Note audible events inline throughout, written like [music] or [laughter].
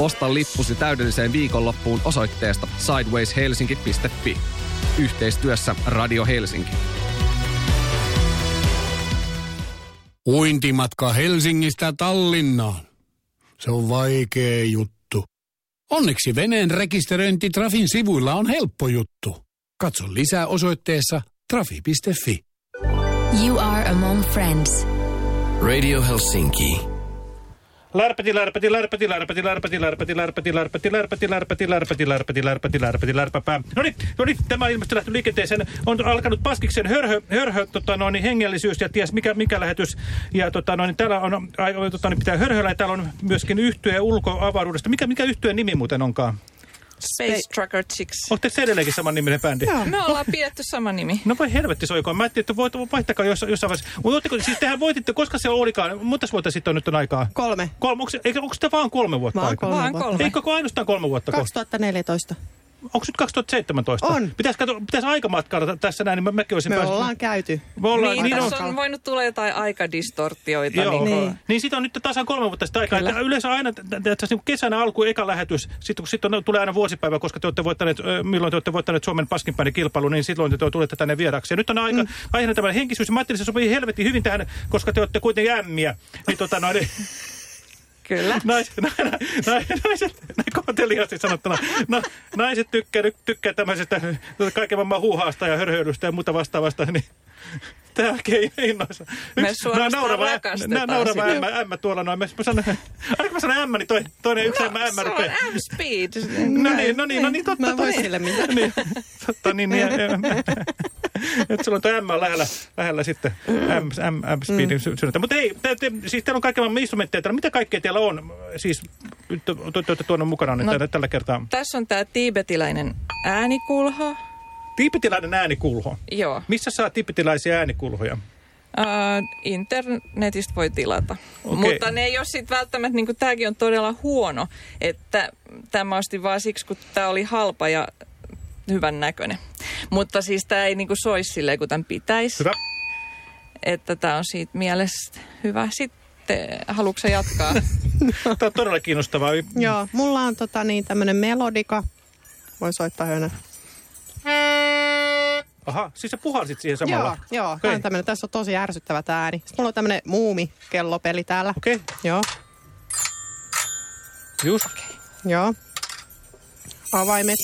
Osta lippusi täydelliseen viikonloppuun osoitteesta sidewayshelsinki.fi. Yhteistyössä Radio Helsinki. Uintimatka Helsingistä Tallinnaan. Se on vaikea juttu. Onneksi veneen rekisteröinti Trafin sivuilla on helppo juttu. Katso lisää osoitteessa trafi.fi. You are among friends. Radio Helsinki. Lärpäti, lärpäti, lärpäti, lärpäti, lärpäti, lärpäti, lärpäti, lärpäti, lärpäti, lärpäti, lärpäti, lärpäti, lärpäti, lärpäti, lärpäpää. No niin, no niin, tämä ilmeisesti lähtenyt liikenteeseen. On alkanut paskiksen hörhö, hörhö tota noin, hengellisyys ja ties mikä, mikä lähetys. Ja tota noin, täällä on, tota, pitää hörhöllä ja täällä on myöskin yhtye ulkoavaruudesta. Mikä, mikä yhtyeen nimi muuten onkaan? Space Trucker Chicks. Onko te edelleenkin saman niminen bändi? Joo. Me ollaan pidetty sama nimi. No voi helvetti soikoon. Mä ajattelin, että voit, vaihtakaa jossain, jossain vaiheessa. Mutta siis tehän voititte, koska se olikaan, monta vuotta sitten on nyt on aikaa? Kolme. Kolme. Onko, eikö, onko sitä vaan kolme vuotta Vaan aikaa? kolme Vaan kolme. Eikö koko ainoastaan kolme vuotta? 2014. Onko nyt 2017? On. Pitäisi, katso, pitäisi aikamatkalla tässä näin, niin mä, mäkin olisin Me päässyt- ollaan käyty. Me ollaan, Niin, niin, tässä on, on voinut tulla jotain aikadistortioita. Joo. Niin, Niin. Niin siitä on nyt tasan kolme vuotta sitä aikaa. Kyllä. Että Yleensä aina t- t- tässä niin kesänä alku eka lähetys, sitten kun sit on, tulee aina vuosipäivä, koska te olette voittaneet, milloin te olette voittaneet Suomen paskinpäinen kilpailu, niin silloin te tulette tänne vieraksi. Ja nyt on aika, mm. aiheena tämä henkisyys, ja mä ajattelin, että se sopii helvetin hyvin tähän, koska te olette kuitenkin ämmiä. Niin tota noin, [laughs] Kyllä. [laughs] Naiset, na, na, na, naiset, kohteliaasti sanottuna, na, naiset tykkää, tykkää tämmöisestä kaiken maailman huuhaasta ja hörhöilystä ja muuta vastaavasta, niin Tämä oikein innoissa. Me suorastaan rakastetaan Naurava sitä. ämmä, ämmä tuolla noin. Mä sanon, aina kun mä sanon ämmä, niin toi, toinen yksi ämmä, ämmä se on rupeaa. M-Speed. No niin, no niin, no niin, totta. Mä en voi totta. sille mitään. Niin, totta, niin, niin. [laughs] [laughs] Että sulla on tuo M on lähellä, lähellä sitten M, M, M speedin mm. sydäntä. Mutta ei, te, te, siis teillä on kaiken maailman instrumentteja täällä. Mitä kaikkea teillä on? Siis te, te, te olette tuonut mukana nyt No, tällä, tällä kertaa. Tässä on tämä tiibetiläinen äänikulho. Tiipetiläinen äänikulho. Joo. Missä saa tiipetiläisiä äänikulhoja? Uh, internetistä voi tilata. Okei. Mutta ne ei ole sitten välttämättä, niin tämäkin on todella huono, että tämä osti vaan siksi, kun tämä oli halpa ja hyvän näköinen. Mutta siis tämä ei niin kuin soisi silleen, kun tämän pitäisi. Hyvä. Että tämä on siitä mielestä hyvä. Sitten haluatko jatkaa? [laughs] Tämä on todella kiinnostavaa. Joo, mulla on tota niin tämmönen melodika. Voi soittaa hönä. Aha, siis sä puhalsit siihen Joo, samalla. joo. Okei. Okay. Tämmönen, tässä on tosi ärsyttävä tää ääni. Sitten mulla on tämmönen muumi-kellopeli täällä. Okei, okay. Joo, just. joo. Avaimet.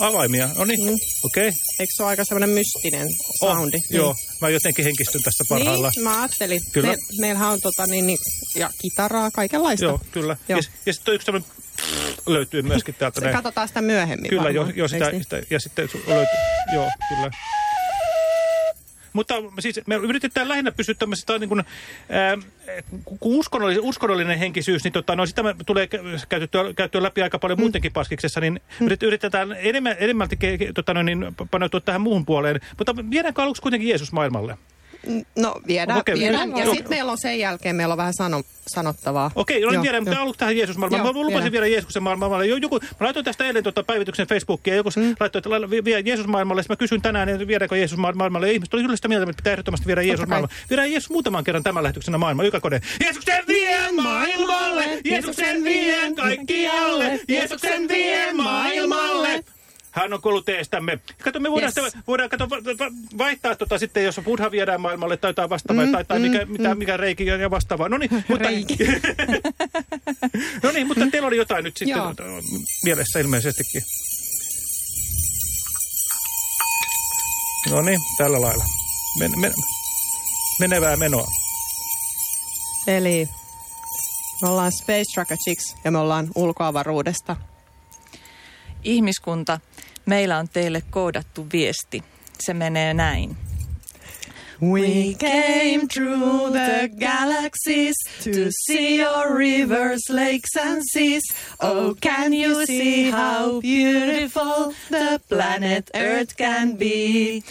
Avaimia, no niin, Mm. okei. Okay. Eikö se ole aika semmoinen mystinen soundi? Joo, mä jotenkin henkistyn tässä parhaillaan. Niin, mä ajattelin. Kyllä. Me, meillähän on tota niin, niin, ja kitaraa, kaikenlaista. Joo, kyllä. Joo. Ja, ja sitten yksi tämmöinen löytyy myöskin täältä. Se näin. katsotaan sitä myöhemmin Kyllä, jo, varmaan. jo sitä, niin? sitä, ja sitten löytyy, joo, kyllä. Mutta siis me yritetään lähinnä pysyä tämmöisestä niin kuin, ää, kun uskonnollinen, uskonnollinen henkisyys, niin tota, no, sitä me tulee kä- käytettyä, käyttyä läpi aika paljon muutenkin paskiksessa, niin yrit- yritetään enemmän, ke- tota, no, niin, paneutua tähän muuhun puoleen. Mutta viedäänkö aluksi kuitenkin Jeesus maailmalle? No, viedään. Okei, viedään. Ja sitten meillä on sen jälkeen, meillä on vähän sano, sanottavaa. Okei, no niin Joo, viedään, mutta aluksi tähän Jeesus maailmaan. Mä lupasin viedään. viedä Jeesuksen maailmalle. Jo- Joku, mä laitoin tästä eilen tuota päivityksen Facebookiin ja joku mm. laittoi, että vie Jeesus maailmalle. Sitten mä kysyin tänään, että viedäänkö Jeesus ma- maailmalle. Ja ihmiset oli kyllä sitä mieltä, että pitää ehdottomasti viedä Jeesus maailmalle. Viedään Jeesus muutaman kerran tämän lähetyksenä maailmaan, joka kone. Jeesuksen vien maailmalle, Jeesuksen vien kaikkialle, Jeesuksen vien maailmalle. Hän on kuollut teestämme. Kato, me voidaan, Yes. yes. voidaan kato, va- va- vaihtaa tota sitten, jos Buddha viedään maailmalle tai jotain vastaavaa, mm, tai, tai mikä, mitä, mikä reiki ja ja vastaavaa. No niin, mutta, [laughs] no niin, mutta teillä oli jotain nyt sitten Joo. mielessä ilmeisestikin. No niin, tällä lailla. Men, men, menevää menoa. Eli me ollaan Space Tracker Chicks ja me ollaan ulkoavaruudesta. Ihmiskunta, meillä on teille koodattu viesti. Se menee näin. We came through the galaxies to see your rivers, lakes and seas. Oh, can you see how beautiful the planet Earth can be?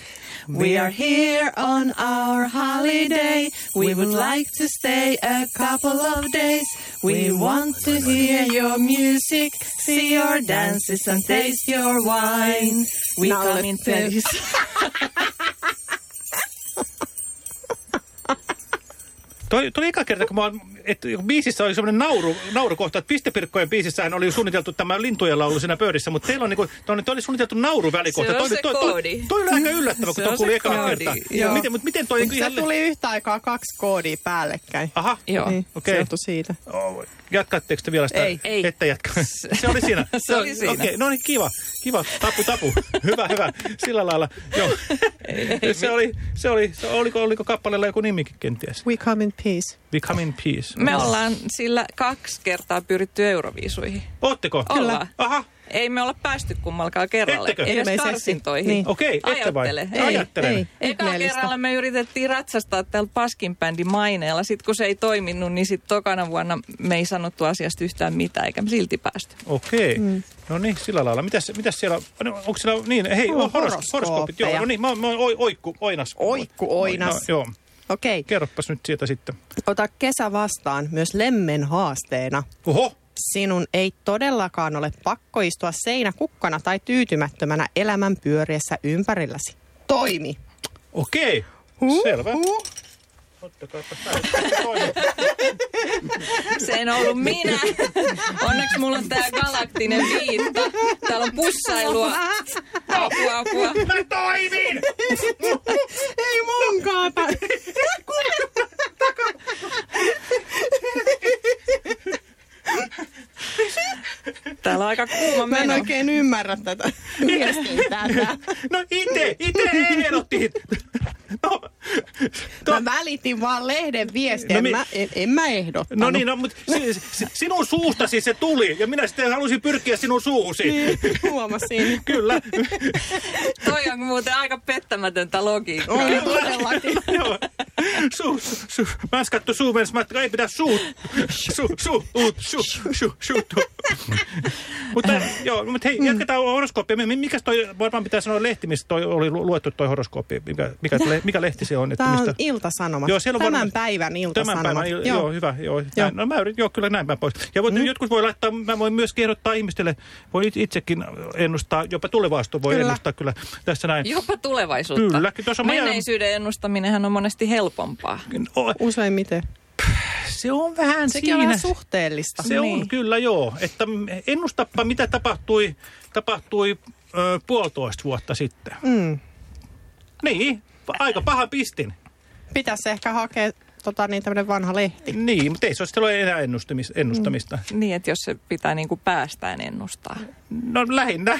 We are here on our holiday. We would like to stay a couple of days. We want to hear your music, see your dances and taste your wine. We come in peace. [laughs] Toi, toi eka kerta, kun mä oon että biisissä oli semmoinen nauru, naurukohta, että Pistepirkkojen biisissähän oli suunniteltu tämä lintujen laulu siinä pöydissä, mutta teillä on niinku, toi, toi oli suunniteltu nauruvälikohta. Se on toi, se toi, toi, koodi. toi, oli aika yllättävä, kun Se toi kuuli ekana koodi, kertaa. joo. Miten, mutta miten toi... Se tuli yhtä aikaa kaksi koodia päällekkäin. Aha, Joo. Niin, Okei. Se johtui siitä. Oh, Jatkaatteko te vielä sitä? Ei. Ei. Ette jatka. Se oli siinä. [laughs] Se oli siinä. Okei, no niin, kiva. Kiva. Tapu, tapu. hyvä, hyvä. Sillä lailla. Joo. [laughs] se, oli, se oli, se, oliko, oliko kappaleella joku nimikin kenties? We come in peace. We come in peace. Me ollaan sillä kaksi kertaa pyritty Euroviisuihin. Ootteko? Ollaan. Aha. Ei me olla päästy kummallakaan kerralle. Ettekö? Edes karsintoihin. Niin. Okei, ette vai? Ajattele. Ei, ei. Eka kerralla me yritettiin ratsastaa täällä Paskin bändin maineella. Sitten kun se ei toiminut, niin sitten tokana vuonna me ei sanottu asiasta yhtään mitään, eikä me silti päästy. Okei. Mm. No niin, sillä lailla. Mitäs, mitäs siellä, no, onko siellä, niin, hei, Mulla on horos, horoskoopit. Joo, no niin, mä, mä oon oi, oikku, oinas. Oikku, oinas. No, joo, Okei, kerropas nyt siitä sitten. ota kesä vastaan myös lemmen haasteena. Oho, Sinun ei todellakaan ole pakko istua seinäkukkana tai tyytymättömänä elämän pyöriessä ympärilläsi. Toimi. okei. Huh? Selvä. Huh? Se en ollut minä. Onneksi mulla on tää galaktinen viitta. Täällä on pussailua. Apua, apua. Mä toimin! Ei munkaan. Täällä on aika kuuma Mä en meno. oikein ymmärrä tätä viestintää. tää. No ite, ite ehdotit. No, to, Mä välitin vaan lehden viestiä. No No, mi- mä, en, en mä ehdottanut. no niin, no, mutta si, si, sinun suustasi se tuli ja minä sitten halusin pyrkiä sinun suusi. Niin, huomasin. [laughs] Kyllä. Toi on muuten aika pettämätöntä logiikkaa. On todellakin. [laughs] Joo. Su, su, su, mänskattu suu, mens, mä ei pidä suu, su, su, uut, su, su, su. Mutta joo, mutta hei, jatketaan horoskooppia. Mi- Mikäs toi, varmaan pitää sanoa lehti, mistä toi oli lu- luettu toi horoskooppi. Mikä, mikä, le- mikä lehti se on? Että Tämä mistä? on iltasanomat. Joo, siellä on Tämän päivän iltasanomat. Tämän päivän, joo. joo, hyvä. Joo, Joo. Näin, no mä yritin, joo, kyllä näin päin pois. Ja voit, mm. jotkut voi laittaa, mä voin myös ehdottaa ihmisille, voi it- itsekin ennustaa, jopa tulevaisuutta voi Kyllä. ennustaa kyllä tässä näin. Jopa tulevaisuutta. Kyllä, kyllä tuossa on Menneisyyden ennustaminenhan on monesti helpompaa. O- Useimmiten. Se on vähän Sekin siinä. on vähän suhteellista. Se on Niin. kyllä joo, että ennustappa mitä tapahtui, tapahtui ö, puolitoista vuotta sitten. Mm. Niin, aika paha pistin. Pitäisi ehkä hakea tota, niin, tämmöinen vanha lehti. Niin, mutta ei se ole sitten ole enää ennustamis, ennustamista. Niin, että jos se pitää niin kuin päästään ennustaa. No lähinnä. [laughs]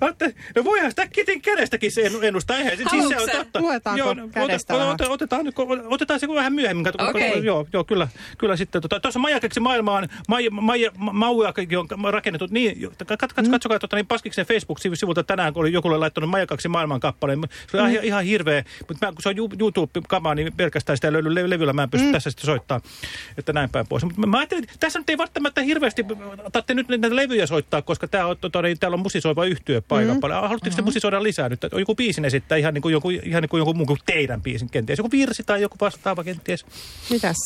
Ootte- no voihan sitä kitin kädestäkin se ennu- ennustaa. Eihän se, siis se on totta. Luetaanko no, kädestä ot, ot, otetaan, nyt- otetaan se vähän myöhemmin. Kato, kato, Okei. joo, joo, kyllä, kyllä sitten. Tota, tuossa Majakeksi maailmaan, Maija, Maija, Maujakin on rakennettu, niin, jo- kat, kat, Mm. katsokaa tuota, niin Paskiksen Facebook-sivulta tänään, kun oli joku laittanut Majakaksi maailman kappaleen. Se oli Mm. ihan, ihan hirveä, mutta mä, kun se on YouTube-kamaa, niin pelkästään sitä löydy le- levyllä, mä en pysty mm. tässä sitten soittaa, että näin päin pois. Mutta mä, ajattelin, että tässä nyt ei välttämättä hirveästi tarvitse nyt näitä levyjä soittaa, koska tää on, tota, niin, täällä on musisoiva yhtyö paikan mm. päällä. Haluatteko te musisoida lisää nyt? Joku biisin esittää ihan niin kuin joku, ihan niin kuin joku muu kuin teidän biisin kenties. Joku virsi tai joku vastaava kenties. Mitäs?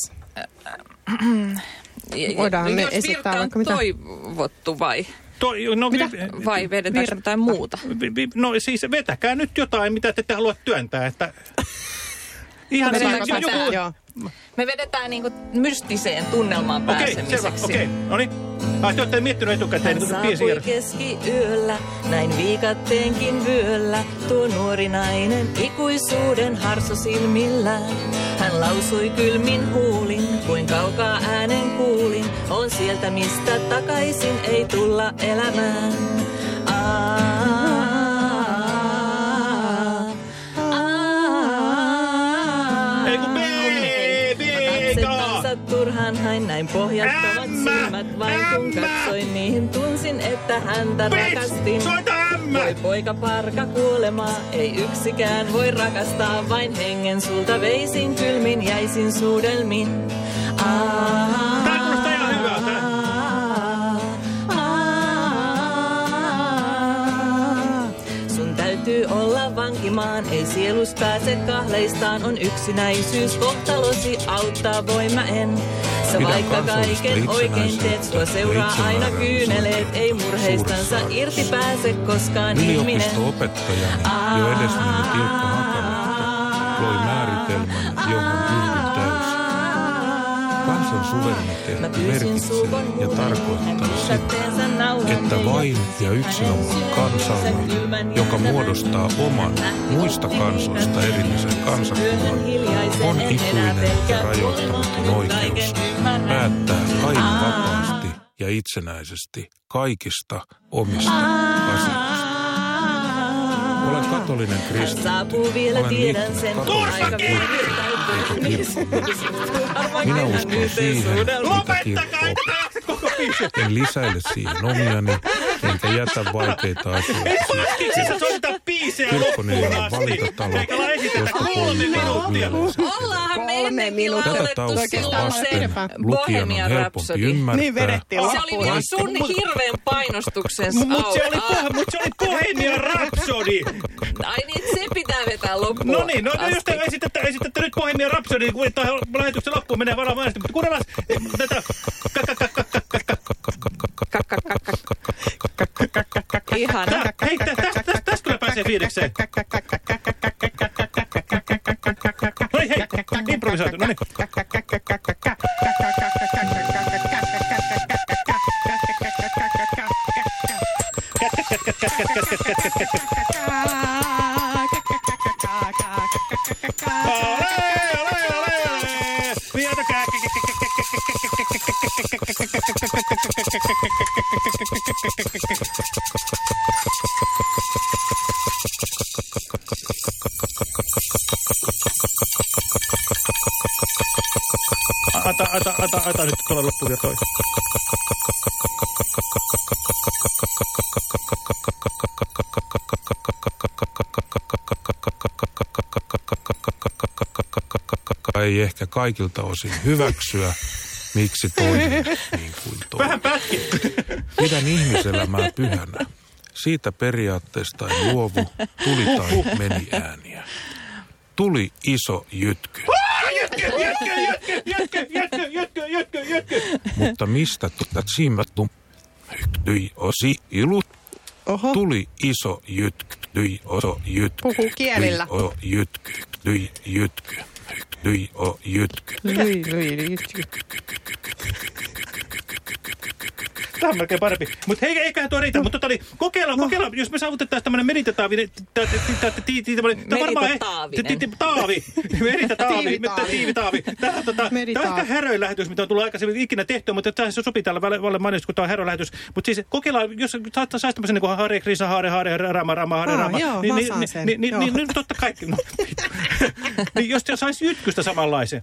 Voidaan me Jos esittää virta on vaikka mitä. toivottu vai, Toi, no, Mitä? vai vedetäänkö jotain muuta? vi- vi- no siis vetäkää nyt jotain, mitä te ette halua työntää. Että... [laughs] Ihan Vedetäänkö siis, joku... Joo. Me vedetään niin kuin mystiseen tunnelmaan Okei, selvä, pääsemiseksi. okei. No niin. Ai, te olette miettinyt etukäteen Hän niin keskiyöllä, näin viikatteenkin vyöllä. Tuo nuori nainen ikuisuuden harso silmillään. Hän lausui kylmin huulin, kuin kaukaa äänen kuulin. On sieltä mistä takaisin ei tulla elämään. Ei kun turhaan hain näin pohjattomat Ämmä! silmät vain kun katsoin niihin tunsin, että häntä rakastin. Bitch, soita ämmä! Voi poika parka kuolemaa, ei yksikään voi rakastaa, vain hengen sulta veisin kylmin jäisin suudelmin. Aa, olla vankimaan, ei sielus pääse kahleistaan, on yksinäisyys kohtalosi, auttaa voin mä en. Sä Pidä vaikka kaiken oikein teet, sua seuraa aina kyyneleet, ei murheistansa irti pääse koskaan ihminen. Yliopisto-opettajana jo edesmennyt Ilkka Hakamanta loi määritelmän johon yhdyn se on suvereniteetti merkitsee ja tarkoittaa sitä, että vain ja yksinomaan kansalla, joka muodostaa oman muista kansoista erillisen kansakunnan, on ikuinen ja rajoittamaton oikeus päättää aina vapaasti ja itsenäisesti kaikista omista asioista. Olen katolinen kristitty. Olen liittynyt katolinen Eikö kirkko? Minä uskon siihen, mitä kirkko. En lisäile siihen omiani. Niin enkä jätä vaikeita asioita Ei paskiksissa soiteta biisejä loppuun asti. Eikä olla esitetä kolme minuuttia. Ollaanhan me ennenkin minuuttia. Tätä laulettu taustaa silloin vasten se lukijan on Bohemian helpompi Rhapsody. ymmärtää. Niin vedettiin Se loppuun. oli vielä sun hirveän painostuksen Mutta se oli, mut se oli Bohemian Rhapsody. Ai niin, se pitää vetää loppuun. No niin, no, no jos te esitätte, esitätte nyt Bohemian Rhapsody, niin kun lähetyksen loppuun menee varmaan. Mutta kuunnellaan eh, tätä. Ihana. Hei, tä- tästä täs, täs kyllä pääsee fiilikseen. No niin, hei, improvisaatio, no niin. Ata, ata, ata, ata nyt kuule loppuun vielä toi. Ei ehkä kaikilta osin hyväksyä, miksi toimii niin kuin toimii. Vähän pätki. Pidän ihmiselämää pyhänä. Siitä periaatteesta ei luovu, tuli tai meni ääniä. Tuli iso jytky, mutta mistä tuota simmattu? Hyktyi osi ilut. Oho. Tuli iso jytky, tyi oso jytky. Puhuu kielillä. Tyi o jytky, tyi jytky. Tyi o jytky. Lui, jytky. Tämä on melkein parempi. Mutta hei, eiköhän tuo riitä. Mutta tota, niin, kokeillaan, kokeillaan, jos me saavutettaisiin tämmöinen meditataavinen... Tämä varmaan... Taavi. Meditatavi. Tiivitaavi. Tämä on tota- ehkä härölähetys, mitä on tullut aikaisemmin ikinä tehtyä, mutta tämä sopii tällä valle mainitsi, kun tämä on härölähetys. Mutta siis kokeillaan, jos saisi tämmöisen niin kuin Hare Krishna, Hare Hare, Rama Rama, Hare Rama. joo, niin, mä niin, saan niin, sen, niin, niin, niin, niin, totta. No, niin jos saisi jytkystä samanlaisen.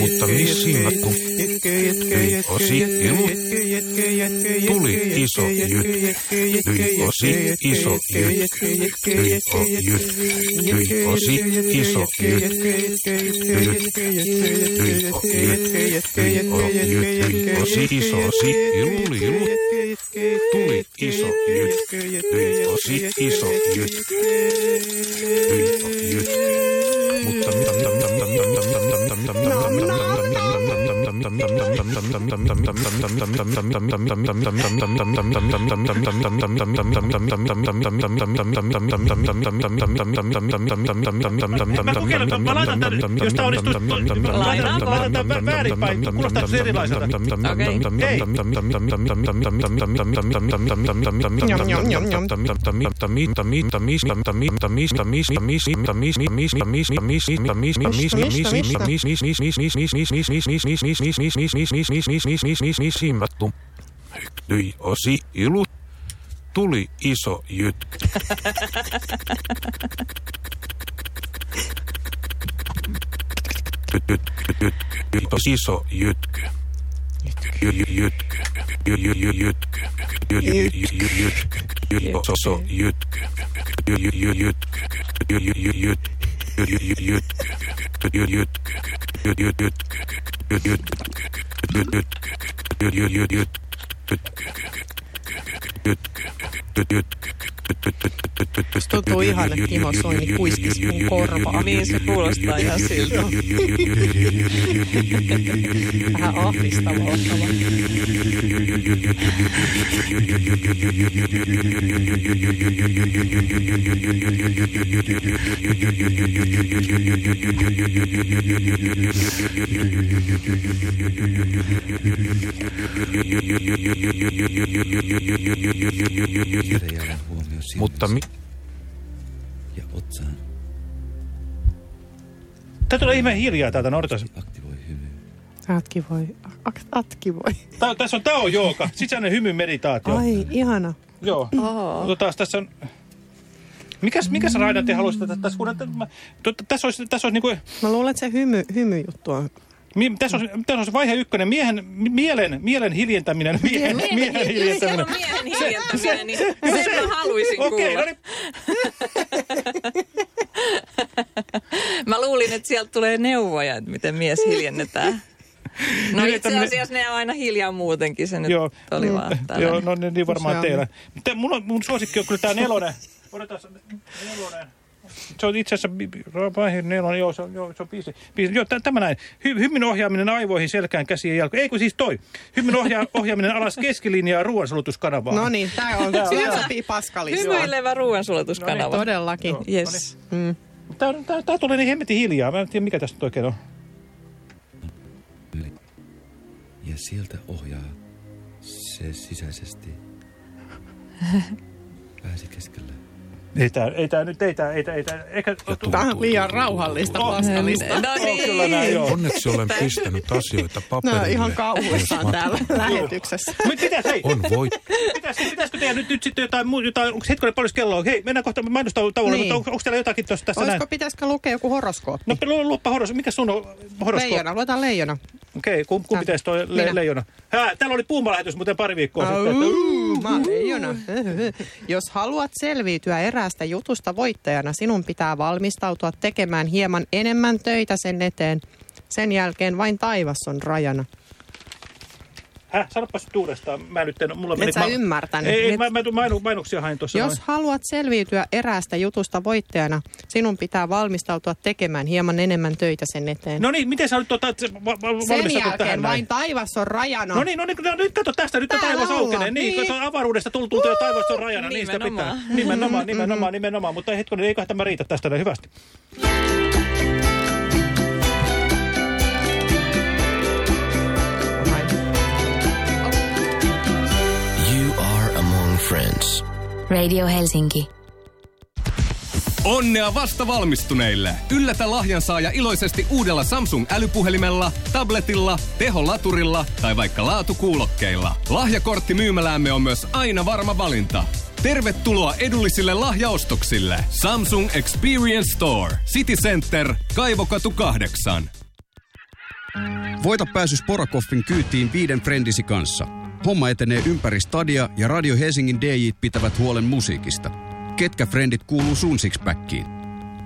Mutta missä kun osi tuli iso jyt. Osi iso jyt, yi osi iso jyt, jyt, yi osi iso osi, tuli iso jyt. Osi iso jyt. Mutta mitä jos tämä onnistuu laitetaan väärinpäin, kuulostaako se erilaiselta? Okei. Ei. Njom, njom, njom. Hyktyi osi ilu. Tuli iso jytk. Jytky, Jytk. Jytk. Jytk. Jytk. Jytk. Jytk. Jytk. Jytk. Jytk. jytky, Кто Tuntuu ihan, että Timo Soini kuiskisi mun korvaa. Niin se kuulostaa ihan siltä. Vähän ahdistava ottava. Mutta mi- Ja otsaan Täytyy olla ihmeen hiljaa täältä Nortassa. aktivoi hymy. Atki voi. Ak- Atki voi. Tää, tässä on Tao Jooga, sisäinen hymyn meditaatio. Ai, ihana. Joo. Mutta taas tässä on... Mikäs, mikäs raida te haluaisitte tässä? Tuota, tässä olisi, tässä olisi niinku... Mä luulen, että se hymy, hymyjuttu on. Mi, tässä, olisi, tässä olisi vaihe ykkönen, miehen, mi- mielen, mielen hiljentäminen. Miehen, miehen, miehen hiljentäminen. on miehen hiljentäminen, niin sen mä haluaisin Okei, kuulla. no niin. [laughs] Mä luulin, että sieltä tulee neuvoja, että miten mies hiljennetään. No itse asiassa ne on aina hiljaa muutenkin, se nyt Joo. oli vaan Joo, tällainen. no niin, niin varmaan Se on. teillä. Mutta mun, mun suosikki on kyllä tämä nelonen. Odotaan, nelonen. Se on itse asiassa nelonen, joo, se on, joo, se on biisi. biisi. Joo, tä- tämä näin. Hy, hymyn ohjaaminen aivoihin, selkään, käsiin ja jalkoihin. Ei kun siis toi. Hymyn ohja, [laughs] ohjaaminen alas keskilinjaa ruoansulutuskanavaan. No niin, tää on. Tää on- Siihen tää- sopii paskalistaan. Hymyilevä ruoansulatuskanava. Todellakin. Joo. Yes. Mm. Tää, on- tää, tää tulee niin hemmetin hiljaa. Mä en tiedä, mikä tästä oikein on. Ja sieltä ohjaa se sisäisesti. [laughs] Pääsi keskelle. Ei tää, ei tää nyt, ei tää, ei tää, ei tää. Eikä, Tää on liian rauhallista paskalista. No on niin. kyllä näin, joo. onneksi olen pistänyt asioita No paperille. ihan kauhuissaan täällä lähetyksessä. Mut Pitäis, hei, On voit. pitäis, pitäisikö tehdä nyt, nyt sitten jotain muuta, jotain, onko hetkinen paljon kelloa? Hei, mennään kohta mainostauolle, Niin. mutta onko, onko teillä jotakin tuossa tässä näin? Olisiko pitäisikö lukea joku horoskooppi? No lu- luoppa horoskooppi. Mikä sun on horoskooppi? Leijona, luetaan leijona. Okei, okay, kumpi kum pitäisi toi le- Minä. leijona? Hää, täällä oli puumalähetys muuten pari viikkoa sitten. Mä leijona. [laughs] Jos haluat selviytyä eräästä jutusta voittajana, sinun pitää valmistautua tekemään hieman enemmän töitä sen eteen. Sen jälkeen vain taivas on rajana. Häh, sanopas nyt uudestaan. Mä nyt en, mulla Et sä ymmärtänyt. Ei, Nyt- mä, mä mainu, mainoksia hain tuossa. Jos haluat selviytyä eräästä jutusta voittajana, sinun pitää valmistautua tekemään hieman enemmän töitä sen eteen. No niin, miten sä nyt tota, se, va, va, sen jälkeen tähän vain näin? taivas on rajana. No niin, no niin, no, nyt kato tästä, nyt on Täällä taivas aukenee. Niin, niin. niin. avaruudesta tullut tuntuu ja taivas on rajana, niin sitä pitää. Nimenomaan. Nimenomaan, nimenomaan, nimenomaan. Mutta hetkonen, eiköhän tämä riitä tästä näin hyvästi. Radio Helsinki. Onnea vasta valmistuneille! Yllätä lahjansaaja iloisesti uudella Samsung älypuhelimella, tabletilla, teholaturilla tai vaikka laatukuulokkeilla. Lahjakortti myymäläämme on myös aina varma valinta. Tervetuloa edullisille lahjaostoksille. Samsung Experience Store. City Center, Kaivokatu 8. Voita pääsy Sporakoffin kyytiin viiden frendisi kanssa. Homma etenee ympäri stadia ja Radio Helsingin DJ pitävät huolen musiikista. Ketkä frendit kuuluu sun sixpackiin?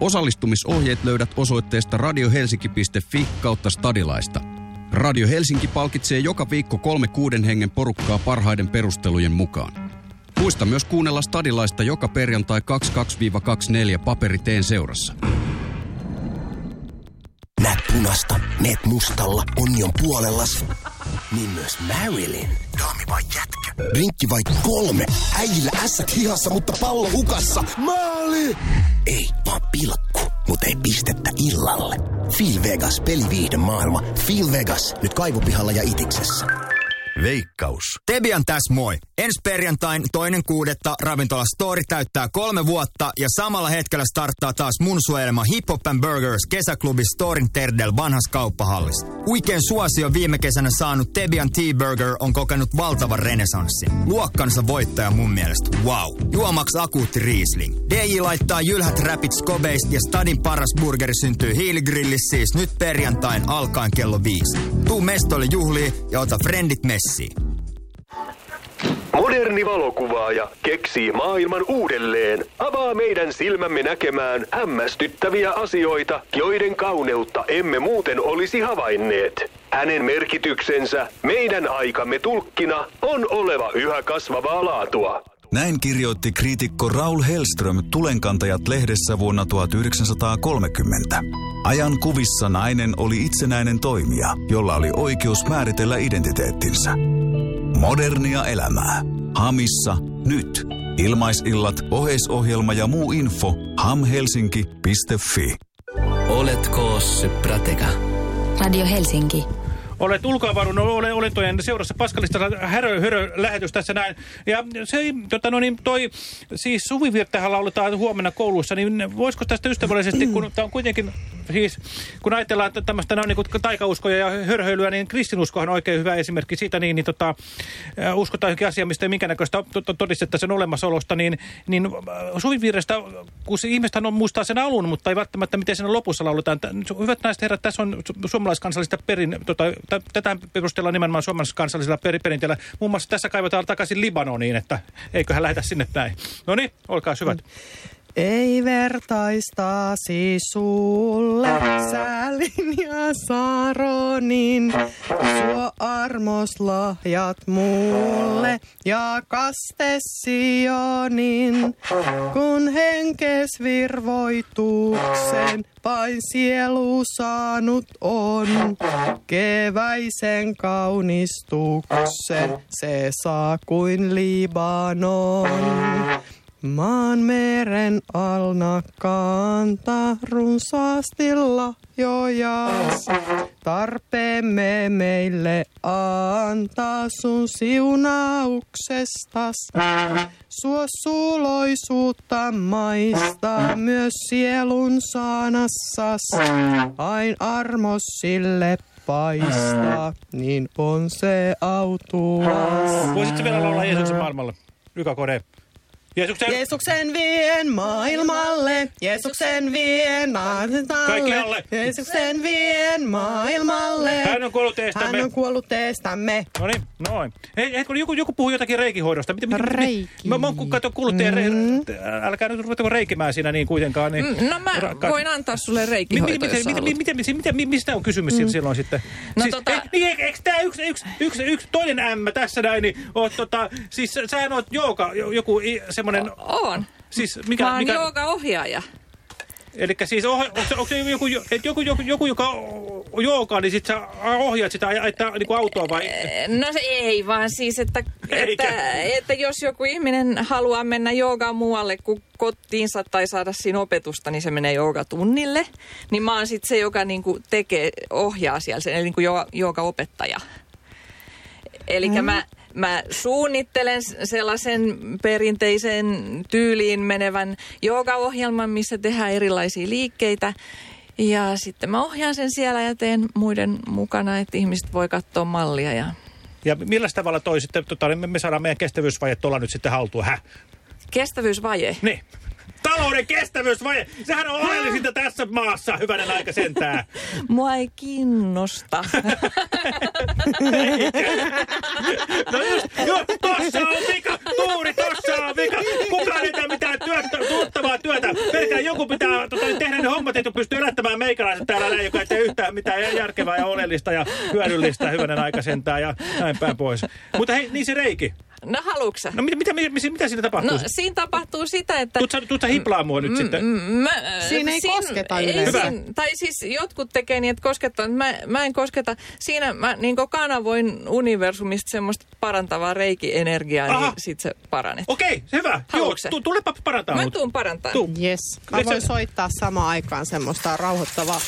Osallistumisohjeet löydät osoitteesta radiohelsinki.fi kautta stadilaista. Radio Helsinki palkitsee joka viikko kolme kuuden hengen porukkaa parhaiden perustelujen mukaan. Muista myös kuunnella stadilaista joka perjantai 22-24 paperiteen seurassa. Näet punasta, meet mustalla, onnion puolellas. Niin myös Marilyn. Daami vai jätkä? Drinkki vai kolme? Äijillä ässät hihassa, mutta pallo hukassa. Maali! Ei, vaan pilkku, mutta ei pistettä illalle. Feel Vegas, peliviihde maailma. Feel Vegas, nyt kaivopihalla ja itiksessä. Veikkaus. Tebian tässä moi. Ensi perjantain toinen kuudetta ravintola Story täyttää kolme vuotta ja samalla hetkellä starttaa taas mun suojelema Hip Hop and Burgers kesäklubi Storin Terdel vanhas kauppahallissa. Huikean suosio viime kesänä saanut Tebian T-Burger on kokenut valtavan renesanssin. Luokkansa voittaja mun mielestä. Wow. Juomaks akuutti Riesling. DJ laittaa jylhät räpit skobeista ja Stadin paras burgeri syntyy hiiligrillissä siis nyt perjantain alkaen kello viisi. Tuu mestolle juhliin ja ota frendit messiin. Moderni valokuvaaja keksii maailman uudelleen. Avaa meidän silmämme näkemään hämmästyttäviä asioita, joiden kauneutta emme muuten olisi havainneet. Hänen merkityksensä meidän aikamme tulkkina on oleva yhä kasvavaa laatua. Näin kirjoitti kriitikko Raul Hellström Tulenkantajat lehdessä vuonna 1930. Ajan kuvissa nainen oli itsenäinen toimija, jolla oli oikeus määritellä identiteettinsä. Modernia elämää. Hamissa nyt. Ilmaisillat, oheisohjelma ja muu info hamhelsinki.fi. Oletko se prateka? Radio Helsinki. Olet ulkoavaruuden ole, olentojen seurassa Paskalista härö, hörö, lähetys tässä näin. Ja se, tota, no niin, toi, siis suvivirttähän lauletaan huomenna koulussa, niin voisiko tästä ystävällisesti, kun tämä on kuitenkin, siis kun ajatellaan tämmöistä no, niin taikauskoja ja hörhöilyä, niin kristinuskohan on oikein hyvä esimerkki siitä, niin, niin tota, äh, uskotaan johonkin asia, mistä ei minkäännäköistä to, to, todistetta sen olemassaolosta, niin, niin äh, suvivirrestä, kun se on, muistaa sen alun, mutta ei välttämättä miten sen lopussa lauletaan. Hyvät naiset herrat, tässä on su- suomalaiskansallista perin, tota, tätä perustellaan nimenomaan suomalaiskansallisella per, perinteellä. Muun muassa tässä kaivataan takaisin Libanoniin, että eiköhän lähetä sinne päin. No niin, olkaa hyvät. Ei vertaistasi sulle, säälin ja saronin, suo armoslahjat mulle ja kaste Sionin, kun henkes virvoituksen vain sielu saanut on. Keväisen kaunistuksen se saa kuin Libanon. Maan meren alna kantaa runsaasti lahjojas. Tarpeemme meille antaa sun siunauksestas. Suo suloisuutta maista myös sielun sanassas. Ain armos sille paistaa, niin on se autuas. Voisitko vielä laulaa Jeesuksen maailmalle? Yka Kode. Jeesuksen... Jeesuksen vien maailmalle, Jeesuksen vien alle. Jeesuksen vien maailmalle. Hän on kuollut teestämme. Hän on kuollut teestämme. No niin, noin. Hei, hei, kun joku, joku puhuu jotakin reikihoidosta. Mitä, mitä, Reiki. Mä, mä oon kato, kuullut teidän, mm. älkää nyt ruvetako reikimään siinä niin kuitenkaan. Niin, Mm, No mä Rakkaat- voin antaa sulle Mi- mi- reikihoitoa, miten, jos miten, miten, miten, miten, mistä on kysymys mm. silloin sitten? No siis, tota- e, niin, eikö, eikö tämä yksi, yksi, yksi, yksi, toinen ämmä tässä näin, niin oot, tota, siis sä- sähän oot jooga, jo- joku i- semmoinen... Oon. Siis mikä, Mä oon mikä, jooga-ohjaaja. Eli siis oh, onko, se, onko joku, että joku, joku, joku, joka joogaa, niin sit sä ohjaat sitä ja että niin kuin autoa vai? No se ei vaan siis, että, Eikä. että, että jos joku ihminen haluaa mennä joogaan muualle kuin kotiinsa tai saada siinä opetusta, niin se menee joogatunnille. Niin mä oon sitten se, joka niinku tekee, ohjaa siellä, sen, eli niinku jooga, joogaopettaja. Eli mm. mä, mä suunnittelen sellaisen perinteisen tyyliin menevän joogaohjelman, missä tehdään erilaisia liikkeitä. Ja sitten mä ohjaan sen siellä ja teen muiden mukana, että ihmiset voi katsoa mallia. Ja Ja millä tavalla toi sitten, tota, me, me saadaan meidän kestävyysvaje tuolla nyt sitten haltuun, häh? kestävyysvaje. Niin. Talouden kestävyysvaje, sehän on oleellisinta tässä maassa, hyvänen aika sentään. [laughs] Mua ei kiinnosta. [laughs] No just, jo, tossa on vika, Tuuri, tossa on vika. Kukaan ei tee mitään työtä, tuottavaa työtä. Pelkään joku pitää tota, tehdä ne hommat, että pystyy elättämään meikäläiset täällä näin, joka mitään järkevää ja oleellista ja hyödyllistä hyvänen aika sentään ja näin päin pois. Mutta hei, niin se reiki. No haluuksä? No mitä, mitä, mitä, mitä siinä tapahtuu? No siinä tapahtuu sitä, että... Tuut sä, tuut sä hiplaa mua nyt sitten? Mä, Siinä ei kosketa ei yleensä. siinä, Tai siis jotkut tekee niin, että koskettaa. Mä, mä en kosketa. Siinä mä niin kanavoin universumista semmoista parantavaa reikienergiaa, Aha. niin sit se paranee. Okei, hyvä. Joo, Haluatko tu, tulepa parantaa Mä tuun parantaa. Tuu. Yes. Mä voin soittaa samaan aikaan semmoista rauhoittavaa.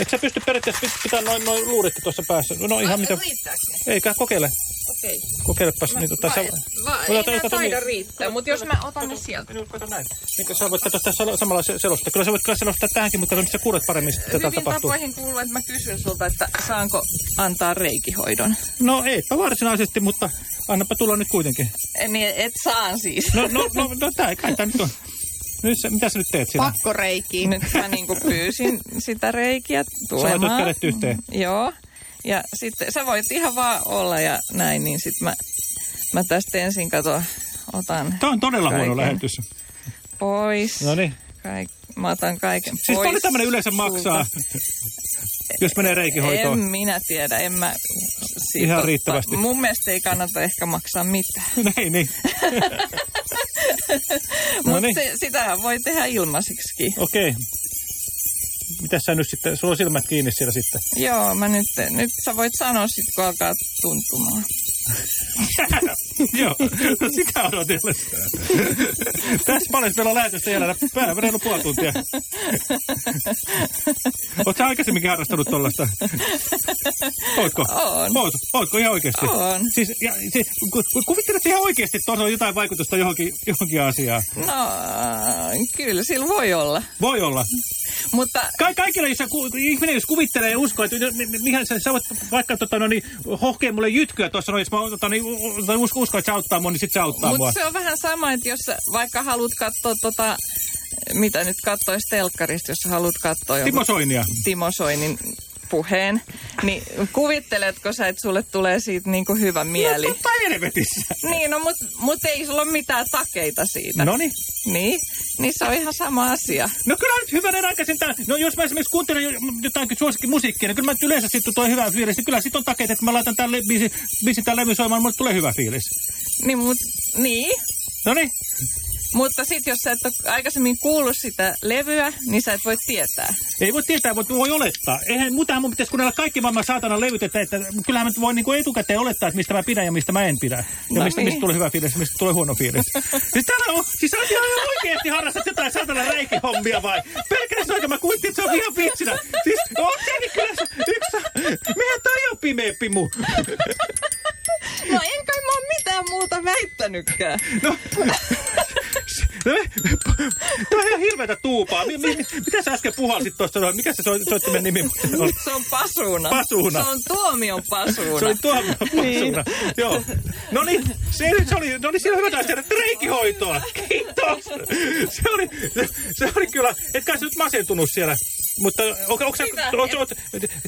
Eikö sä pysty periaatteessa pit- pitää noin, noin luuritkin tuossa päässä? No ihan mitä... Riittääkö? Eikä, kokeile. Okei. Kokeilepas. Niin, tota, sä... Ota- ei ota- nää ota- taida riittää, mutta jos mä otan ne sieltä. Niin, kato näin. Niin, sä voit katsoa tässä samalla se- selostaa. Kyllä sä voit kyllä selostaa tähänkin, mutta nyt sä kuulet paremmin, että tätä Hyvin tapahtuu. tapoihin kuuluu, että mä kysyn sulta, että saanko antaa reikihoidon. No eipä varsinaisesti, mutta annapa tulla nyt kuitenkin. Niin, et saan siis. No, no, no, no tää, kai tää nyt on. [laughs] Nyt sä, mitä sä nyt teet siinä? Pakkoreiki. Nyt mä niinku pyysin sitä reikiä Sä laitat tulemaan. kädet yhteen. Joo. Ja sitten sä voit ihan vaan olla ja näin, niin sit mä Mä tästä ensin kato, otan Tämä on todella huono kaiken lähetys. pois. No niin. Kaik, mä otan kaiken Siis pois. paljon tämmöinen yleensä maksaa, jos menee En reikihoitoon? minä tiedä, en mä... siitä Ihan riittävästi. Mun mielestä ei kannata ehkä maksaa mitään. [laughs] Niin, niin. [laughs] No Mutta niin. se, sitähän voi tehdä ilmaisiksi. Okei. Mitäs sä nyt sitten, sulla on silmät kiinni siellä sitten. Joo, mä nyt, nyt sä voit sanoa sit, kun alkaa tuntumaan. Joo, no sitä odotellessa. Tässä paljon meillä on lähetystä jäljellä. Päivä reilu puoli tuntia. Oletko aikaisemminkin harrastanut tollaista? Ootko? On. Oot, ootko ihan oikeasti? On. Siis, ja, siis, ku, ku, kuvittelet ihan oikeasti, että tuossa on jotain vaikutusta johonkin, johonkin asiaan? No, kyllä, sillä voi olla. Voi olla. Mutta... Ka- kaikilla, jos ihminen jos kuvittelee ja uskoo, että mihän sä, sä voit vaikka tota, no, niin, hohkea mulle jytkyä tuossa, no, jos mä tota, niin, usko, usko, että se auttaa mua, niin sit se auttaa mua. Mutta se on vähän sama, että jos vaikka haluat katsoa tota, mitä nyt katsois telkkarista, jos haluat katsoa Timo Soinia. Timo Soinin puheen, niin kuvitteletko sä, että sulle tulee siitä niinku hyvä mieli? No totta helvetissä. Niin, no mutta mut ei sulla ole mitään takeita siitä. Noniin. Niin, niin se on ihan sama asia. No kyllä nyt hyvänen aikaisin tää. No jos mä esimerkiksi kuuntelen jo- jotain suosikkimusiikkia, niin kyllä mä yleensä sitten tuo hyvä fiilis. Niin kyllä sit on takeet, että mä laitan tämän le- biisi, biisi tämän levy soimaan, mulle tulee hyvä fiilis. Niin, mut, niin. No niin. Mutta sitten jos sä et ole aikaisemmin kuullut sitä levyä, niin sä et voi tietää. Ei voi tietää, mutta voi olettaa. Eihän muutenhan mun pitäisi kuunnella kaikki maailman saatana levyt, että, että kyllähän mä voi niinku etukäteen olettaa, että mistä mä pidän ja mistä mä en pidä. Ja No mistä, niin. mistä tulee hyvä fiilis ja mistä tulee huono fiilis. [laughs] siis täällä on, siis oot ihan oikeesti harrastat jotain saatana räikihommia vai? Pelkästään oikein mä kuittin, että se on ihan vitsinä. Siis on niin kyllä yksi, mehän toi on pimeä pimu. [laughs] No en kai mä oon mitään muuta väittänytkään. No, No, Tämä on ihan hirveätä tuupaa. Mi, mi, mitä sä äsken puhalsit tuosta? Mikä se so- soittimen nimi on? Se on pasuuna. Pasuuna. Se on tuomion pasuuna. Se oli tuomio pasuuna. Joo. No niin, se, se oli, no niin, siinä on hyvä taas tehdä reikihoitoa. Kiitos. Se oli, se, se oli kyllä, etkä sä nyt masentunut siellä. Mutta onko, onko, onko, onko,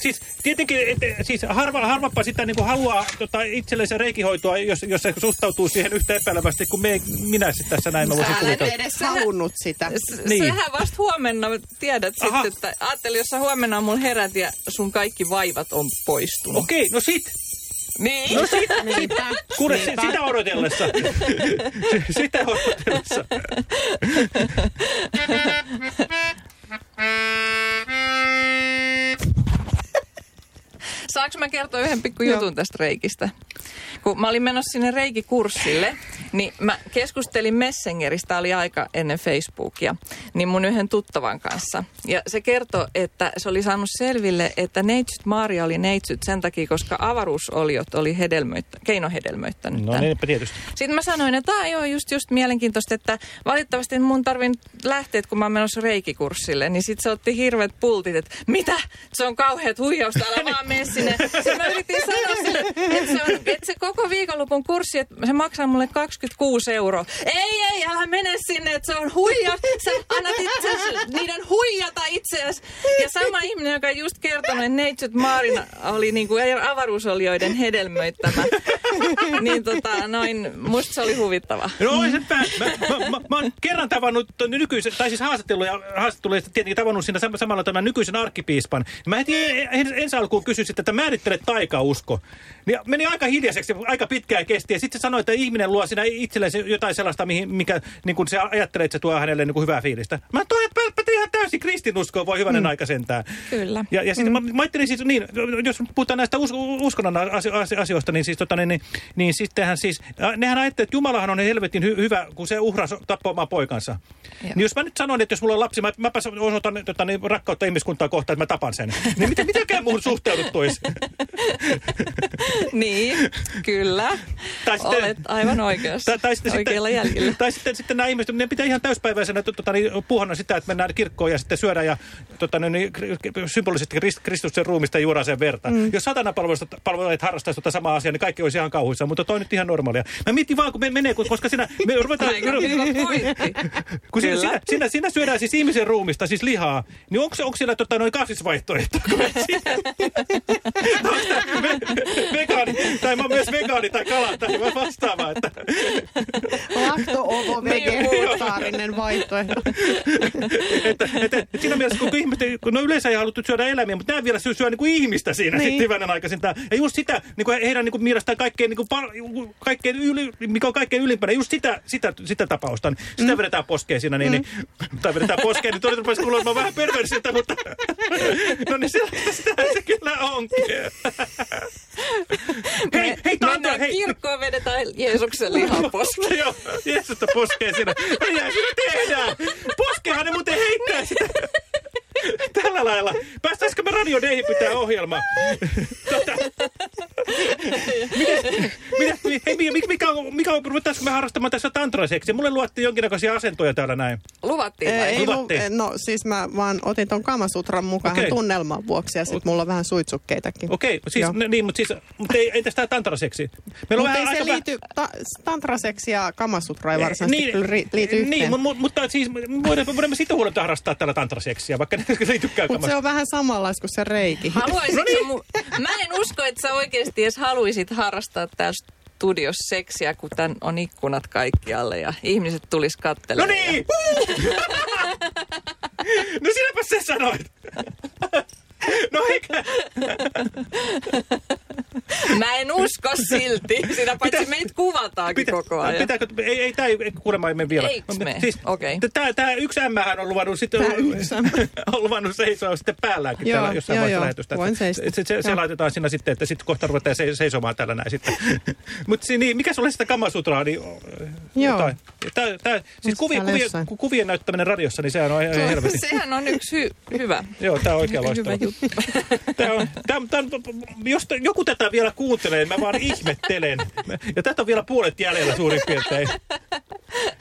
siis tietenkin, et, siis harva, harvappa sitä niin kuin haluaa tota, itsellensä reikihoitoa, jos, jos se suhtautuu siihen yhtä epäilevästi kuin me, minä sitten tässä näin. Mä voisin Sä kuvitella. edes halunnut sitä. S- Niin. Sehän vasta huomenna tiedät Aha. sitten, että ajattelin, jos sä huomenna mun herät ja sun kaikki vaivat on poistunut. Okei, no sit. Niin. No sit, [laughs] Niinpä. kuule, Niinpä. sitä odotellessa. [laughs] sitä odotellessa. [laughs] Saanko mä kertoa yhden pikku jutun tästä reikistä? Kun mä olin menossa sinne reikikurssille, niin mä keskustelin Messengeristä, oli aika ennen Facebookia, niin mun yhden tuttavan kanssa. Ja se kertoi, että se oli saanut selville, että neitsyt Maria oli neitsyt sen takia, koska avaruusoliot oli hedelmöittä, keinohedelmöittänyt No niinpä tietysti. Sitten mä sanoin, että tämä on just, just mielenkiintoista, että valitettavasti mun tarvin lähteä, kun mä oon menossa reikikurssille, niin sitten se otti hirveät pultit, että mitä? Se on kauheat huijausta, älä [laughs] vaan mene sinne. Sitten mä yritin sanoa sille, että se, on, että se koko viikonlopun kurssi, että se maksaa mulle 26 euroa. Ei, ei, älä mene sinne, että se on huija. Sä annat itse niiden huijata itseäsi. Ja sama ihminen, joka just kertonut, että Neitsyt Maarina oli niin kuin avaruusolioiden hedelmöittämä. niin tota, noin, musta se oli huvittava. No oli se. Mä, mä, mä, mä oon kerran tavannut nykyisen, tai siis haastatteluja, haastatteluja tietenkin tavannut siinä sam- samalla tämän nykyisen arkkipiispan. Mä heti en, ensi alkuun kysyin sitten, että määrittele taikausko. Niin meni aika hiljaiseksi, aika pitkään kesti. Ja sitten se sanoi, että ihminen luo siinä itselleen jotain sellaista, mihin, mikä niin kuin se ajattelee, että se tuo hänelle niin kuin hyvää fiilistä. Mä toi, että pätee ihan täysin kristinuskoa, voi hyvänen mm. aika sentään. Kyllä. Ja, ja sitten mm. mä, mä ajattelin siis, niin, jos puhutaan näistä us, uskonnon asio, asio, asioista, niin siis tota, niin, niin, niin sittenhän siis, nehän ajattelee, että Jumalahan on helvetin hy, hyvä, kun se uhrasi tappamaan poikansa. Niin jos mä nyt sanon, että jos mulla on lapsi, mä, mäpä osoitan tota, niin, rakkautta ihmiskuntaa kohtaan, että mä tapan sen. Niin miten, mitenkään muuhun suhteuduttuisi? [laughs] niin, kyllä. Tai sitten- Olet aivan oikeassa. Tai, tai sitten, Oikealla sitten, jäljellä. Tai sitten, sitten nämä ihmiset, ne pitää ihan täyspäiväisenä tota, niin, puhana sitä, että mennään kirkkoon ja sitten syödään ja tota, niin, symbolisesti Krist- Kristuksen ruumista juodaan sen verta. Mm. Jos satana palvelut harrastaisi tota samaa asiaa, niin kaikki olisi ihan kauhuissa, mutta toi nyt ihan normaalia. Mä mietin vaan, kun me menee, koska siinä... Me ruvetaan, Aika kun siinä, Kyllä. siinä, siinä, siinä, syödään siis ihmisen ruumista, siis lihaa, niin onko, onko siellä tota, noin kasvisvaihtoehto? [laughs] Vegaani, tai mä oon myös vegaani tai kala tai vastaavaa. Että... Lakto-ovo vegetaarinen vaihtoehto. että, että, että siinä mielessä, kun, ihmiset, kun no yleensä ei haluttu syödä eläimiä, mutta nämä vielä syö, syö niin kuin ihmistä siinä niin. sitten hyvänen aikaisin. Ja just sitä, niin kuin heidän niin kuin mielestään kaikkein, niin kuin, kaikkein yli, mikä on kaikkein ylimpänä, just sitä, sitä, sitä tapausta. Niin sitä mm. vedetään poskeen siinä, niin, mm. niin, tai vedetään poskeen, niin todella rupesi vähän perversiltä, mutta [laughs] no niin sellaista sitä se kyllä onkin. Hei, hei, Mennään hei. kirkkoon, vedetään Jeesuksen lihaa poskeen. Joo, Jeesusta poskeen siinä. Mitä siinä tehdään? Poskehan ne muuten heittää sitä. [laughs] Tällä lailla. Päästäisikö me Radio Deihin pitää ohjelma? [laughs] tota. Mites, hei, mikä, mikä on, mikä on, ruvettaisiko me harrastamaan tässä tantraseksiä? Mulle luottiin jonkinnäköisiä asentoja täällä näin. Luvattiin vai? Ei, Luvattiin. Lu, no siis mä vaan otin ton Kamasutran mukaan okay. tunnelman vuoksi ja sit mulla on vähän suitsukkeitakin. Okei, okay, siis, niin, mutta siis, mutta ei, ei tästä tantraseksi. Meillä Mutta ei se liity, ta, tantraseksi ja Kamasutra ei varsinaisesti niin, liity yhteen. Niin, mutta, mutta siis voidaan, voidaan siitä huolta harrastaa tällä tantraseksiä, vaikka ne liitykään Mutta se on vähän samanlaista kuin se reiki. Haluaisitko No niin. mu- Mä en usko, että sä oikeasti edes haluaisit harrastaa täällä studiossa seksiä, kun tän on ikkunat kaikkialle ja ihmiset tulis No kattelemaan. niin! [laughs] no sinäpä se sanoit. No eikä. Mä en usko silti. Siinä paitsi Pitä- meitä kuvataankin koko ajan. Pitääkö, ei, ei, tää ei kuulemma ei mene vielä. Eiks me? Siis, Okei. Tää, tää yksi ämmähän on luvannut sitten, Tää yksi ämmä. [laughs] on luvannut seisoa sitten päälläänkin Joo, täällä jossain joo, vaiheessa joo. lähetystä. Voin seistä. Se, se, se, laitetaan siinä sitten, että sitten kohta ruvetaan se, seisomaan täällä näin sitten. [laughs] Mutta niin, mikä sulle sitä kamasutraa? Niin, Joo. jotain. Tää, tää, siis kuvi, kuvien, kuvien näyttäminen radiossa, niin sehän on ihan helvetin. Sehän on yksi hy- hyvä. Joo, tää on oikein Hyvä loistava. [laughs] Tää on, tää on, jos joku tätä vielä kuuntelee, mä vaan ihmettelen. Ja tätä on vielä puolet jäljellä suurin piirtein.